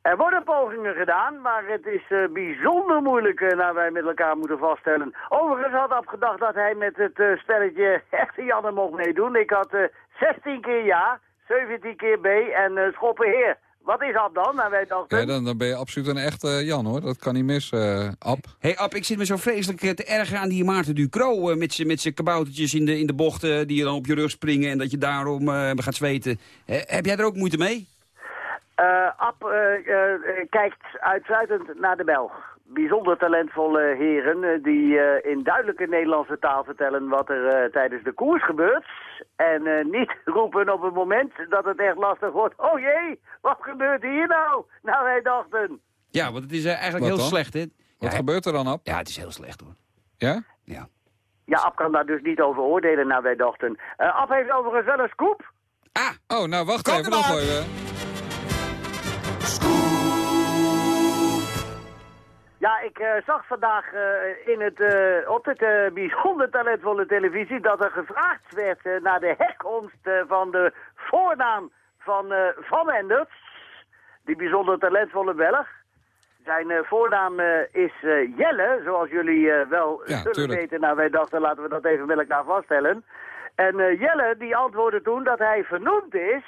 Er worden pogingen gedaan, maar het is bijzonder moeilijk naar wij met elkaar moeten vaststellen. Overigens had Ab gedacht dat hij met het spelletje echte Janne mocht meedoen. Ik had eh 16 keer ja, 17 keer B en schoppen heer. Wat is Ab dan? Nou, wij dachten... Ja, dan, dan ben je absoluut een echte Jan, hoor. Dat kan niet mis, eh Ab. hey Ab, ik zit me zo vreselijk eh, te ergeren aan die Maarten Ducro... eh, met zijn met zijn kaboutertjes in de, in de bochten die dan op je rug springen... en dat je daarom eh, gaat zweten. Eh, heb jij er ook moeite mee? Eh, Ab eh, eh, eh, kijkt uitsluitend naar de Belg. Bijzonder talentvolle heren eh, die eh, in duidelijke Nederlandse taal vertellen wat er eh, tijdens de koers gebeurt. En eh, niet roepen op het moment dat het echt lastig wordt. Oh jee, wat gebeurt hier nou? Nou, wij dachten. Ja, want het is eigenlijk Wat heel dan? slecht, hè? Wat Ja, gebeurt er dan, Ab? Ja, het is heel slecht, hoor. Ja? Ja. Ja, Ab kan daar dus niet over oordelen, nou wij dachten. Eh Ab heeft overigens wel een scoop. Oh, nou, wacht Kom even. Dan maar. Ja, ik eh, zag vandaag eh, in het, eh, op het bijzonder talentvolle televisie dat er gevraagd werd naar de herkomst van de voornaam van Van Enders, die bijzonder talentvolle Belg. Zijn voornaam is Jelle, zoals jullie wel Ja, zullen tuurlijk. weten. Nou, wij dachten, laten we dat even met elkaar vaststellen. En Jelle, die antwoordde toen dat hij vernoemd is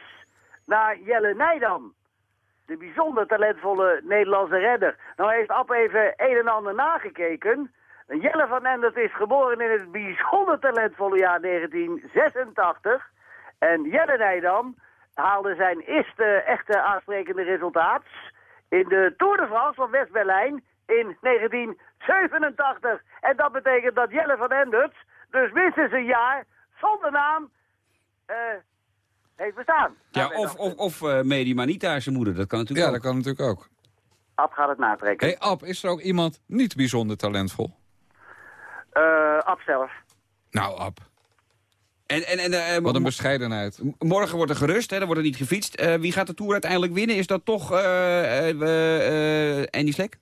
naar Jelle Nijdam de bijzonder talentvolle Nederlandse redder. Nou heeft Ab even een en ander nagekeken. Jelle van Endert is geboren in het bijzonder talentvolle jaar 1986. En Jelle Nijdam haalde zijn eerste echte aansprekende resultaat... in de Tour de France van West-Berlijn in 1987. En dat betekent dat Jelle van Endert dus minstens een jaar zonder naam eh, heeft bestaan. Ja, Nou, of, of, of eh Medi Manita, zijn moeder. Dat kan natuurlijk Ja, ook. dat kan natuurlijk ook. Ab gaat het natrekken. hey, Ab, is er ook iemand niet bijzonder talentvol? Eh, Ab zelf. Nou, Ab. En, en, en, eh, Wat een bescheidenheid. morgen wordt er gerust, hè, er wordt er niet gefietst. Eh, wie gaat de Tour uiteindelijk winnen? Is dat toch Andy Slek?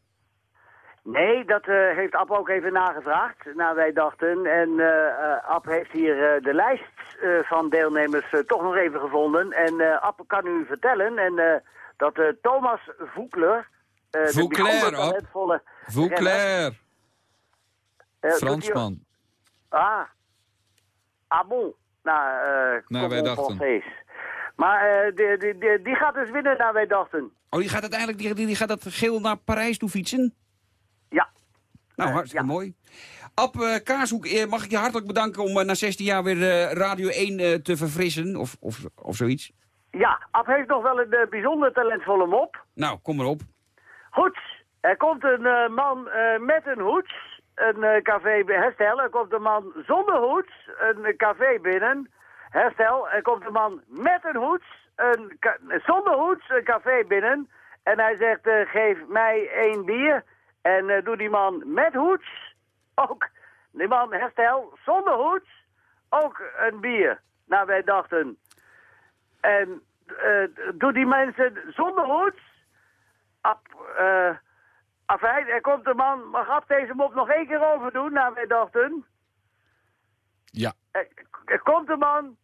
Nee, dat eh, heeft Ab ook even nagevraagd, naar wij dachten. En eh eh, Ab heeft hier de lijst van deelnemers toch nog even gevonden. En Ab kan u vertellen en, dat Thomas Voekler... de Voekler, eh, doet Fransman. Ah, ah bon. Nou, wij dachten. Maar die, die, die, die gaat dus winnen, naar wij dachten. Oh, die gaat uiteindelijk die, die gaat dat geel naar Parijs toe fietsen? Nou, Eh, hartstikke ja. mooi. Ab eh, Kaashoek, eh, mag ik je hartelijk bedanken om na 16 jaar weer Radio 1 eh, te verfrissen? Of, of, of zoiets? Ja, Ab heeft nog wel een bijzonder talentvolle mop. Nou, kom maar op. Hoed. Er komt een man met een hoed. Een café herstel. Er komt een man zonder hoed. Een café binnen. Herstel. Er komt een man met een hoed. Een zonder hoed. Een café binnen. En hij zegt, geef mij één bier. En eh, doe die man met hoeds ook, die man herstel, zonder hoeds, ook een bier. Nou, wij dachten, en eh, doe die mensen zonder hoeds, Ap, eh, afijn, er komt een man, mag Ab deze mop nog één keer overdoen? Nou, wij dachten, Ja. er, er komt een man,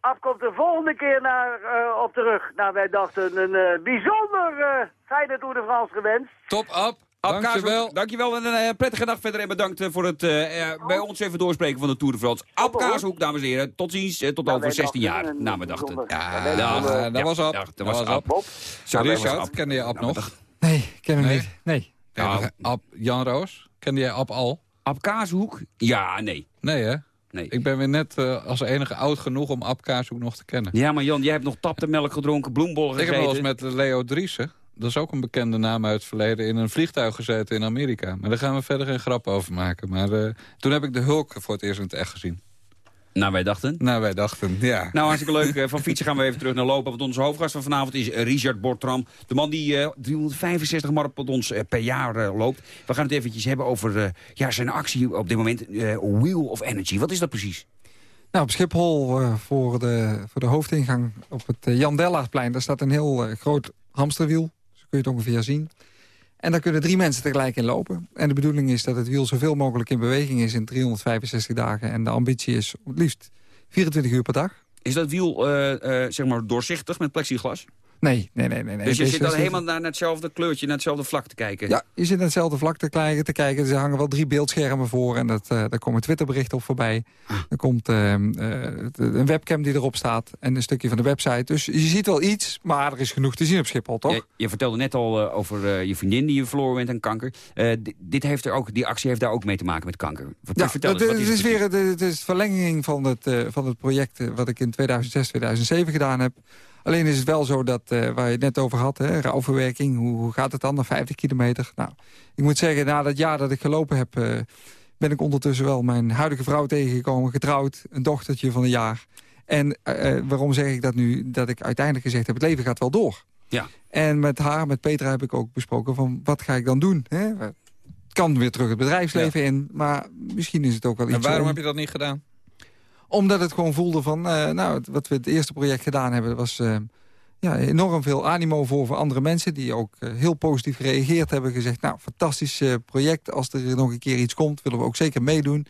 Ab komt de volgende keer naar, eh, op terug. Nou, wij dachten, een bijzonder eh fijne Tour de France gewenst. Top, Ab. Dankjewel. Dankjewel en een eh, prettige dag verder. En bedankt eh, voor het eh, bij ons even doorspreken van de Tour de France. Ab Kaashoek, dames en heren. Tot ziens. tot Nou, over wij 16 dachten jaar. een Namiddachten. Ja, Dag. dat, dat was Ab. Dat Dat was Ab. Ab. Zo, Richard, Ab. kende je Ab nog? Nee, ik ken hem Nee? niet. Nee. Ja, Ab, Jan Roos, kende jij Ab al? Ab Kaashoek? Ja, nee. Nee, hè? Nee. Ik ben weer net als enige oud genoeg om Ab Kaashoek nog te kennen. Ja, maar Jan, jij hebt nog taptemelk gedronken, bloembollen Ik heb gegeten. wel eens met Leo Driessen, dat is ook een bekende naam uit het verleden... in een vliegtuig gezeten in Amerika. Maar daar gaan we verder geen grap over maken. Maar eh, toen heb ik de Hulk voor het eerst in het echt gezien. Nou, wij dachten. Nou, wij dachten, ja. Nou, hartstikke leuk. Eh, Van fietsen gaan we even terug naar lopen. Want onze hoofdgast van vanavond is Richard Bortram. De man die eh, 365 marathons per jaar eh, loopt. We gaan het eventjes hebben over eh, ja, zijn actie op dit moment. eh, Wheel of Energy. Wat is dat precies? Nou, op Schiphol eh, voor, de, voor de hoofdingang op het Jan Dellaarsplein... daar staat een heel groot hamsterwiel. Kun je het ongeveer zien. En daar kunnen drie mensen tegelijk in lopen. En de bedoeling is dat het wiel zoveel mogelijk in beweging is in 365 dagen. En de ambitie is het liefst 24 uur per dag. Is dat wiel eh, eh, zeg maar doorzichtig met plexiglas? Nee, nee, nee. nee, nee. dus je zit dan helemaal naar, hetzelfde kleurtje, naar hetzelfde vlak te kijken? Ja, je zit naar hetzelfde vlak te kijken. Te kijken. Er hangen wel drie beeldschermen voor en dat, eh, daar komen Twitterberichten op voorbij. Er komt eh, eh, een webcam die erop staat en een stukje van de website. Dus je ziet wel iets, maar er is genoeg te zien op Schiphol, toch? Je, je vertelde net al eh, over je vriendin die je verloren bent aan kanker. Di- dit heeft er ook, die actie heeft daar ook mee te maken met kanker. Wat, Ja, vertel dat, eens, wat het is is het weer het, het is verlenging van het, van het project wat ik in 2006, 2007 gedaan heb. Alleen is het wel zo dat, eh, waar je het net over had, hè, rouwverwerking, hoe, hoe gaat het dan naar 50 kilometer? Nou, ik moet zeggen, na dat jaar dat ik gelopen heb, eh, ben ik ondertussen wel mijn huidige vrouw tegengekomen, getrouwd, een dochtertje van een jaar. En eh, waarom zeg ik dat nu? Dat ik uiteindelijk gezegd heb, het leven gaat wel door. Ja. En met haar, met Petra, heb ik ook besproken van wat ga ik dan doen? Hè? Het kan weer terug het bedrijfsleven in, maar misschien is het ook wel iets... En waarom om- heb je dat niet gedaan? Omdat het gewoon voelde van, eh, nou, wat we het eerste project gedaan hebben... was eh, ja, enorm veel animo voor, voor andere mensen... die ook eh, heel positief gereageerd hebben. Gezegd, nou, fantastisch project. Als er nog een keer iets komt, willen we ook zeker meedoen.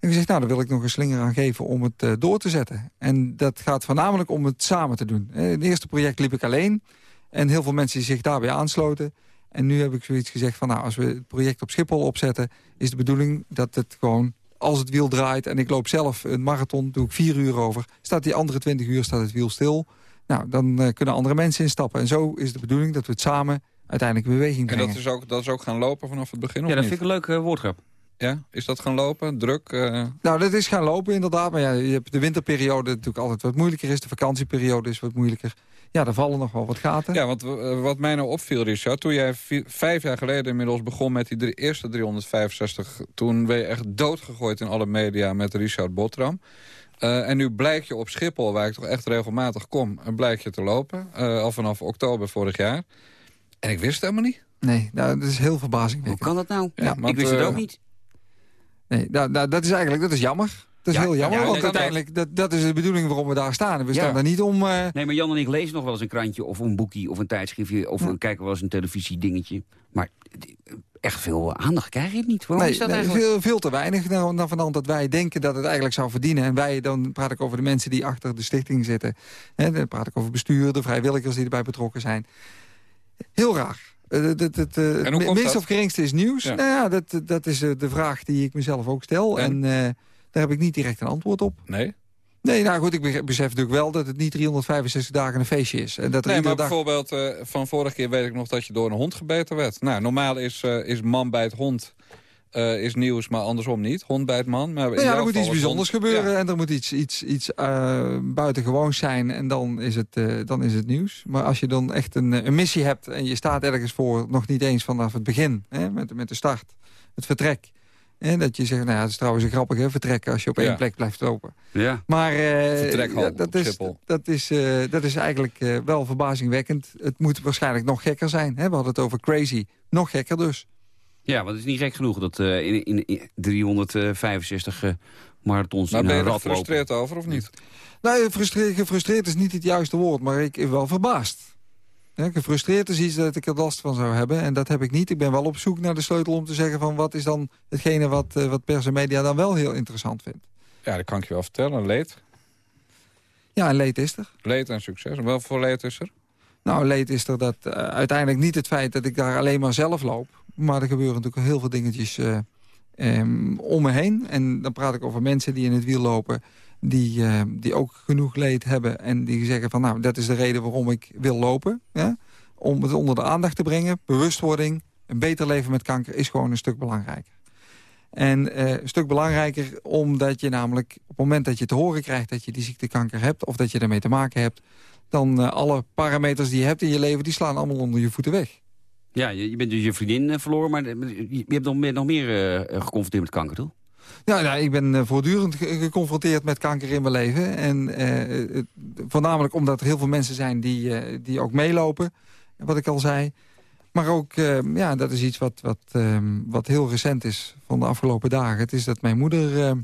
En gezegd, nou, daar wil ik nog een slinger aan geven om het door te zetten. En dat gaat voornamelijk om het samen te doen. Het eerste project liep ik alleen. En heel veel mensen die zich daarbij aansloten. En nu heb ik zoiets gezegd van, nou, als we het project op Schiphol opzetten... is de bedoeling dat het gewoon, als het wiel draait... en ik loop zelf een marathon, doe ik vier uur over... staat die andere twintig uur staat het wiel stil. Nou, dan eh, kunnen andere mensen instappen. En zo is de bedoeling dat we het samen uiteindelijk in beweging En brengen. dat is, ook, dat is ook gaan lopen vanaf het begin, of Ja, dat niet? vind ik een leuke eh, woordgrap. Ja, is dat gaan lopen? Druk? eh, Nou, dat is gaan lopen inderdaad. Maar ja, je hebt de winterperiode natuurlijk altijd wat moeilijker is. De vakantieperiode is wat moeilijker. Ja, er vallen nog wel wat gaten. Ja, want eh, wat mij nou opviel, Richard... toen jij vi- vijf jaar geleden inmiddels begon met die drie- eerste 365... toen ben je echt doodgegooid in alle media met Richard Botram. Eh, en nu blijk je op Schiphol, waar ik toch echt regelmatig kom... en blijk je te lopen, eh, al vanaf oktober vorig jaar. En ik wist het helemaal niet. Nee, nou, dat is heel verbazingwekkend. Hoe kan dat nou? Ja, want, ik wist het ook niet. Nee, nou, nou, dat is eigenlijk dat is jammer. Dat is Ja, heel jammer, ja, want dat- uiteindelijk dat, dat is de bedoeling waarom we daar staan. En we Ja. staan er niet om... eh, Nee, maar Jan en ik lezen nog wel eens een krantje of een boekje of een tijdschriftje... of we kijken wel eens een televisiedingetje. Maar eh, echt veel aandacht krijg je het niet. Waarom nee, is dat nee, eigenlijk? veel, veel te weinig. Nou, nou, van dat wij denken dat het eigenlijk zou verdienen. En wij, dan praat ik over de mensen die achter de stichting zitten. Hè, dan praat ik over bestuur, de vrijwilligers die erbij betrokken zijn. Heel raar. Eh, dat, eh, En minst dat? of geringste is nieuws. Ja. Nou ja, dat, dat is eh, de vraag die ik mezelf ook stel. En? En, eh, daar heb ik niet direct een antwoord op. Nee? Nee, nou goed, ik be- besef natuurlijk wel dat het niet 365 dagen een feestje is. En dat er Nee, maar dag... bijvoorbeeld eh, van vorige keer weet ik nog dat je door een hond gebeten werd. Nou, normaal is, eh, is man bij het hond eh, is nieuws, maar andersom niet. Hond bij het man. Maar Nou ja, er moet iets bijzonders hond- gebeuren Ja. en er moet iets, iets, iets buitengewoons zijn en dan is, het, dan is het nieuws. Maar als je dan echt een, een missie hebt en je staat ergens voor nog niet eens vanaf het begin, hè, met, met de start, het vertrek. En dat je zegt, nou ja, het is trouwens een grappig hè, vertrekken als je op één Ja. plek blijft lopen. Ja. Maar eh, ja, dat, is, dat, is, eh, dat is eigenlijk eh, wel verbazingwekkend. Het moet waarschijnlijk nog gekker zijn. Hè? We hadden het over crazy. Nog gekker dus. Ja, want het is niet gek genoeg dat eh, in, in, in 365 eh, marathons Maar in ben je er gefrustreerd over of niet? Nou, gefrustreerd, gefrustreerd is niet het juiste woord, maar ik ben wel verbaasd. Ja, gefrustreerd is iets dat ik er last van zou hebben. En dat heb ik niet. Ik ben wel op zoek naar de sleutel om te zeggen van wat is dan hetgene wat, eh, wat pers en media dan wel heel interessant vindt. Ja, dat kan ik je wel vertellen. Leed. Ja, en leed is er. Leed en succes. En Wel voor leed is er? Nou, leed is er dat eh, uiteindelijk niet het feit dat ik daar alleen maar zelf loop. Maar er gebeuren natuurlijk heel veel dingetjes eh, ehm, om me heen. En dan praat ik over mensen die in het wiel lopen... Die, eh, die ook genoeg leed hebben en die zeggen van... nou, dat is de reden waarom ik wil lopen. Om het onder de aandacht te brengen. Bewustwording, een beter leven met kanker is gewoon een stuk belangrijker. En eh, een stuk belangrijker omdat je namelijk... op het moment dat je te horen krijgt dat je die ziekte kanker hebt... of dat je ermee te maken hebt... dan eh, alle parameters die je hebt in je leven... die slaan allemaal onder je voeten weg. Ja, je, bent dus je vriendin verloren, maar je hebt nog meer, nog meer geconfronteerd met kanker, toch? Ja, nou, ik ben eh, voortdurend ge- geconfronteerd met kanker in mijn leven. En eh, voornamelijk omdat er heel veel mensen zijn die, eh, die ook meelopen. Wat ik al zei. Maar ook, eh, ja, dat is iets wat, wat, ehm, wat heel recent is van de afgelopen dagen. Het is dat mijn moeder ehm,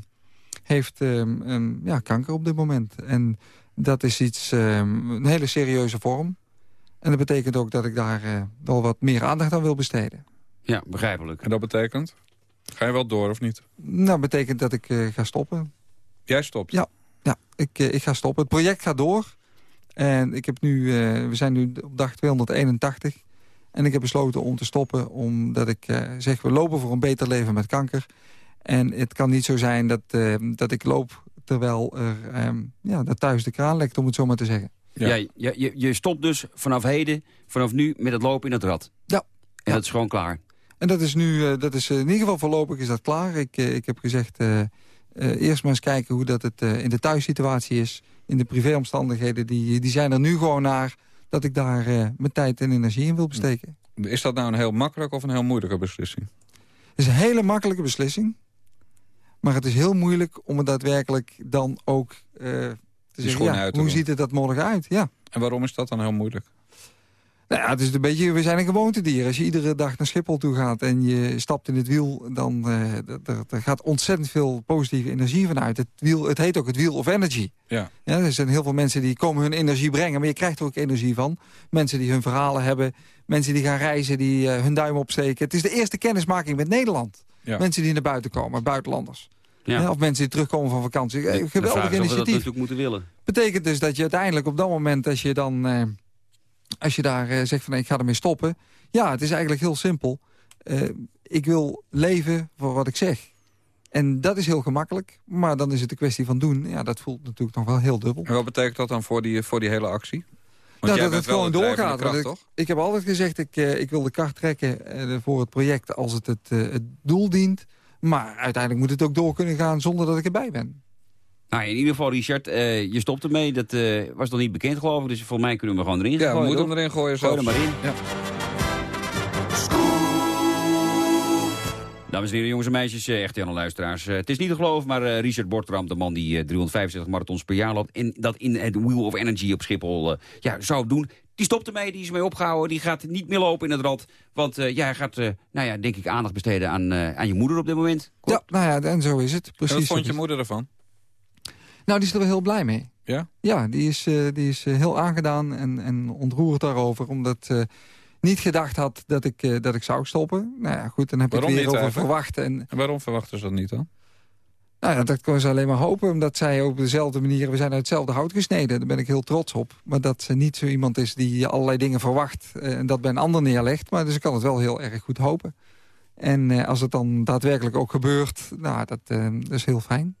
heeft ehm, ja, kanker op dit moment. En dat is iets, ehm, een hele serieuze vorm. En dat betekent ook dat ik daar eh, wel wat meer aandacht aan wil besteden. Ja, begrijpelijk. En dat betekent? Ga je wel door of niet? Nou, betekent dat ik eh, ga stoppen. Jij stopt? Ja, ja ik, eh, ik ga stoppen. Het project gaat door. En ik heb nu, eh, we zijn nu op dag 281. En ik heb besloten om te stoppen omdat ik eh, zeg... we lopen voor een beter leven met kanker. En het kan niet zo zijn dat, eh, dat ik loop terwijl er ehm, ja, dat thuis de kraan lekt, om het zo maar te zeggen. Ja. je, je, je stopt dus vanaf heden, vanaf nu, met het lopen in het rad. Ja. En dat is gewoon klaar. En dat is nu, eh, dat is, eh, in ieder geval voorlopig is dat klaar. Ik, eh, ik heb gezegd, eerst maar eens kijken hoe dat het in de thuissituatie is. In de privéomstandigheden, die, die zijn er nu gewoon naar... dat ik daar mijn tijd en energie in wil besteken. Is dat nou een heel makkelijke of een heel moeilijke beslissing? Het is een hele makkelijke beslissing. Maar het is heel moeilijk om het daadwerkelijk dan ook eh, te zeggen... ja, hoe ziet het dat morgen uit? Ja. En waarom is dat dan heel moeilijk? Nou ja, het is een beetje, we zijn een gewoontedier. Als je iedere dag naar Schiphol toe gaat en je stapt in het wiel... dan eh, er gaat ontzettend veel positieve energie vanuit. Het, wiel, het heet ook het Wheel of Energy. Ja. Ja, er zijn heel veel mensen die komen hun energie brengen... maar je krijgt er ook energie van. Mensen die hun verhalen hebben. Mensen die gaan reizen, die eh, hun duim opsteken. Het is de eerste kennismaking met Nederland. Ja. Mensen die naar buiten komen, buitenlanders. Ja. Ja, of mensen die terugkomen van vakantie. Eh, De Geweldig we dat initiatief. natuurlijk moeten willen. Betekent dus dat je uiteindelijk op dat moment... als je dan eh, als je daar eh, zegt van ik ga ermee stoppen... ja, het is eigenlijk heel simpel. Eh, ik wil leven voor wat ik zeg. En dat is heel gemakkelijk. Maar dan is het een kwestie van doen. Ja, dat voelt natuurlijk nog wel heel dubbel. En wat betekent dat dan voor die, voor die hele actie? Want Nou, jij dat bent het gewoon doorgaat. kracht, ik, toch? ik heb altijd gezegd, ik, eh, ik wil de kracht trekken voor het project als het het, het doel dient. Maar uiteindelijk moet het ook door kunnen gaan zonder dat ik erbij ben. Nou, in ieder geval, Richard, eh, je stopt ermee. Dat eh, was nog niet bekend, geloof ik. Dus voor mij kunnen we hem gewoon erin Ja, we gooien, moeten hem erin gooien Gooi er maar in. Ja. Dames en heren, jongens en meisjes, eh, echte Janne luisteraars. Het is niet te geloven, maar eh, Richard Bortram, de man die eh, 365 marathons per jaar loopt... en dat in het Wheel of Energy op Schiphol eh, ja, zou doen... die stopt ermee, die is mee opgehouden, die gaat niet meer lopen in het rad. Want eh, ja, hij gaat, eh, nou ja, denk ik, aandacht besteden aan, eh, aan je moeder op dit moment. Ja, nou ja, en zo is het. En Precies wat zo vond je moeder ervan? Nou, die is er wel heel blij mee. Ja? Ja, die is, eh, die is eh, heel aangedaan en, en ontroerd daarover. Omdat ze niet gedacht had dat ik, dat ik zou stoppen. Nou ja, goed, dan heb Waarom ik weer over eigenlijk? verwacht. En, En waarom verwachten ze dat niet dan? nou ja, dat kon ze alleen maar hopen. Omdat zij op dezelfde manier... We zijn uit hetzelfde hout gesneden. Daar ben ik heel trots op. Maar dat ze niet zo iemand is die allerlei dingen verwacht... en dat bij een ander neerlegt. Maar dus ik kan het wel heel erg goed hopen. En als het dan daadwerkelijk ook gebeurt... Nou, dat, dat is heel fijn.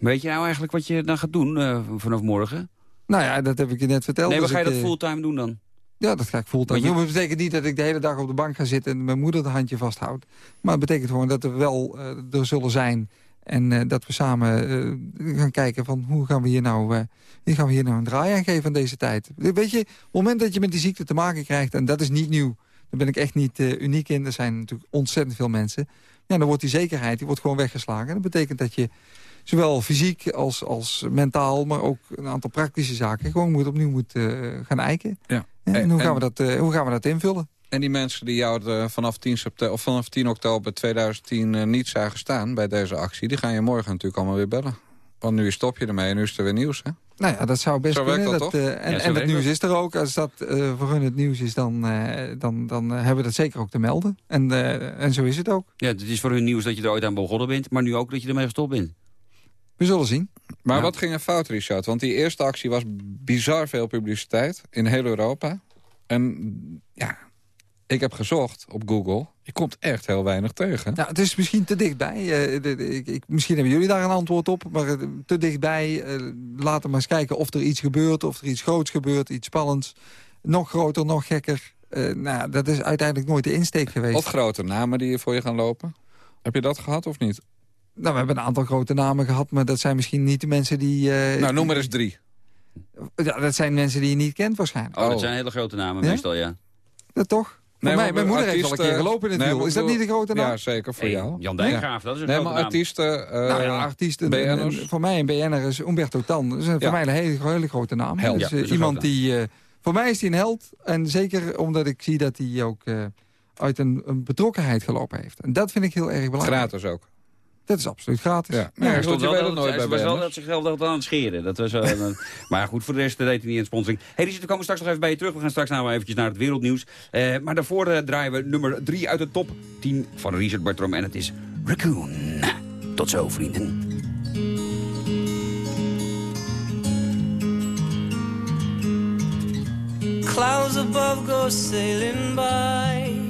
Weet je nou eigenlijk wat je dan gaat doen eh, vanaf morgen? Nou ja, dat heb ik je net verteld. nee, maar Dus ga je ik, dat eh, fulltime doen dan? Ja, dat ga ik fulltime doen. Dat betekent niet dat ik de hele dag op de bank ga zitten... en mijn moeder het handje vasthoud. Maar het betekent gewoon dat we wel eh, er zullen zijn... en dat we samen gaan kijken van hoe gaan we hier nou... hoe gaan we hier nou een draai aan geven aan deze tijd. Weet je, op het moment dat je met die ziekte te maken krijgt... en dat is niet nieuw, daar ben ik echt niet uniek in. Er zijn natuurlijk ontzettend veel mensen. Ja, dan wordt die zekerheid die wordt gewoon weggeslagen. Dat betekent dat je zowel fysiek als, als mentaal... maar ook een aantal praktische zaken gewoon moet, opnieuw moet eh, gaan eiken. Ja. En, En- hoe, gaan we dat, eh, hoe gaan we dat invullen? En die mensen die jou eh, vanaf, 10 september, of vanaf 10 oktober 2010 eh, niet zagen staan bij deze actie... die gaan je morgen natuurlijk allemaal weer bellen. Want nu stop je ermee en nu is er weer nieuws, hè? Nou ja, dat zou best Zo kunnen. dat, Dat, toch? eh, en Ja, en het nieuws dat. is er ook. Als dat eh, voor hun het nieuws is, dan, eh, dan, dan hebben we dat zeker ook te melden. En, eh, en zo is het ook. Ja, het is voor hun nieuws dat je er ooit aan begonnen bent, maar nu ook dat je ermee gestopt bent. We zullen zien. Maar wat ging er fout, Richard? Want die eerste actie was bizar veel publiciteit in heel Europa. En ja, ik heb gezocht op Google. Je komt echt heel weinig tegen. Nou, het is misschien te dichtbij. Eh, de- de- ik, ik, misschien hebben jullie daar een antwoord op. Maar eh, te dichtbij. eh, laten we maar eens kijken of er iets gebeurt. Of er iets groots gebeurt. Iets spannends. Nog groter, nog gekker. Nou, dat is uiteindelijk nooit de insteek geweest. Of grote namen die voor je gaan lopen. Heb je dat gehad of niet? Nou, we hebben een aantal grote namen gehad. Maar dat zijn misschien niet de mensen die... eh, nou, noem er eens drie. Ja, dat zijn mensen die je niet kent waarschijnlijk. Oh, dat zijn hele grote namen Ja? meestal, ja. Dat toch? Nee, Voor maar mij, mijn moeder heeft al een keer gelopen in het Nee, wiel. maar Is dat niet een grote naam? Ja, zeker voor Hey, jou. Jan Dijkgraaf, dat is een nee, grote maar naam. artiesten... eh, nou ja, artiesten. BN'ers. Voor mij een BN'er is Umberto Tan. Dat is Ja. voor mij een hele, hele grote naam. Held. Dus, Ja, eh, dat is een iemand grote die... eh, voor mij is hij een held. En zeker omdat ik zie dat hij ook eh, uit een, een betrokkenheid gelopen heeft. En dat vind ik heel erg belangrijk. Gratis ook. Dat is absoluut gratis. Ja. Goed, stond je wel, weet het dat, nooit hij bij was wel dat zichzelf dat aan het scheren. Dat was, een- maar goed, voor de rest deed hij niet in sponsoring. Hey, Richard, we komen straks nog even bij je terug. We gaan straks nou eventjes naar het wereldnieuws. Eh, maar daarvoor eh, draaien we nummer 3 uit de top 10 van Richard Bertram. En het is Raccoon. Tot zo, vrienden. Clouds above go sailing by.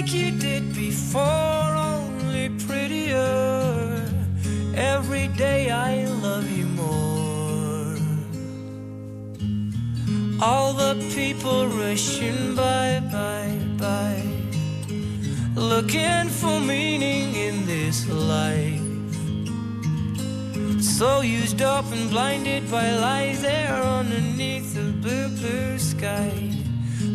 Like you did before, only prettier. Every day I love you more. All the people rushing by, by, by. Looking for meaning in this life. So used up and blinded by lies there underneath the blue, blue sky.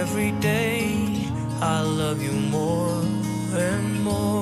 Every day I love you more and more.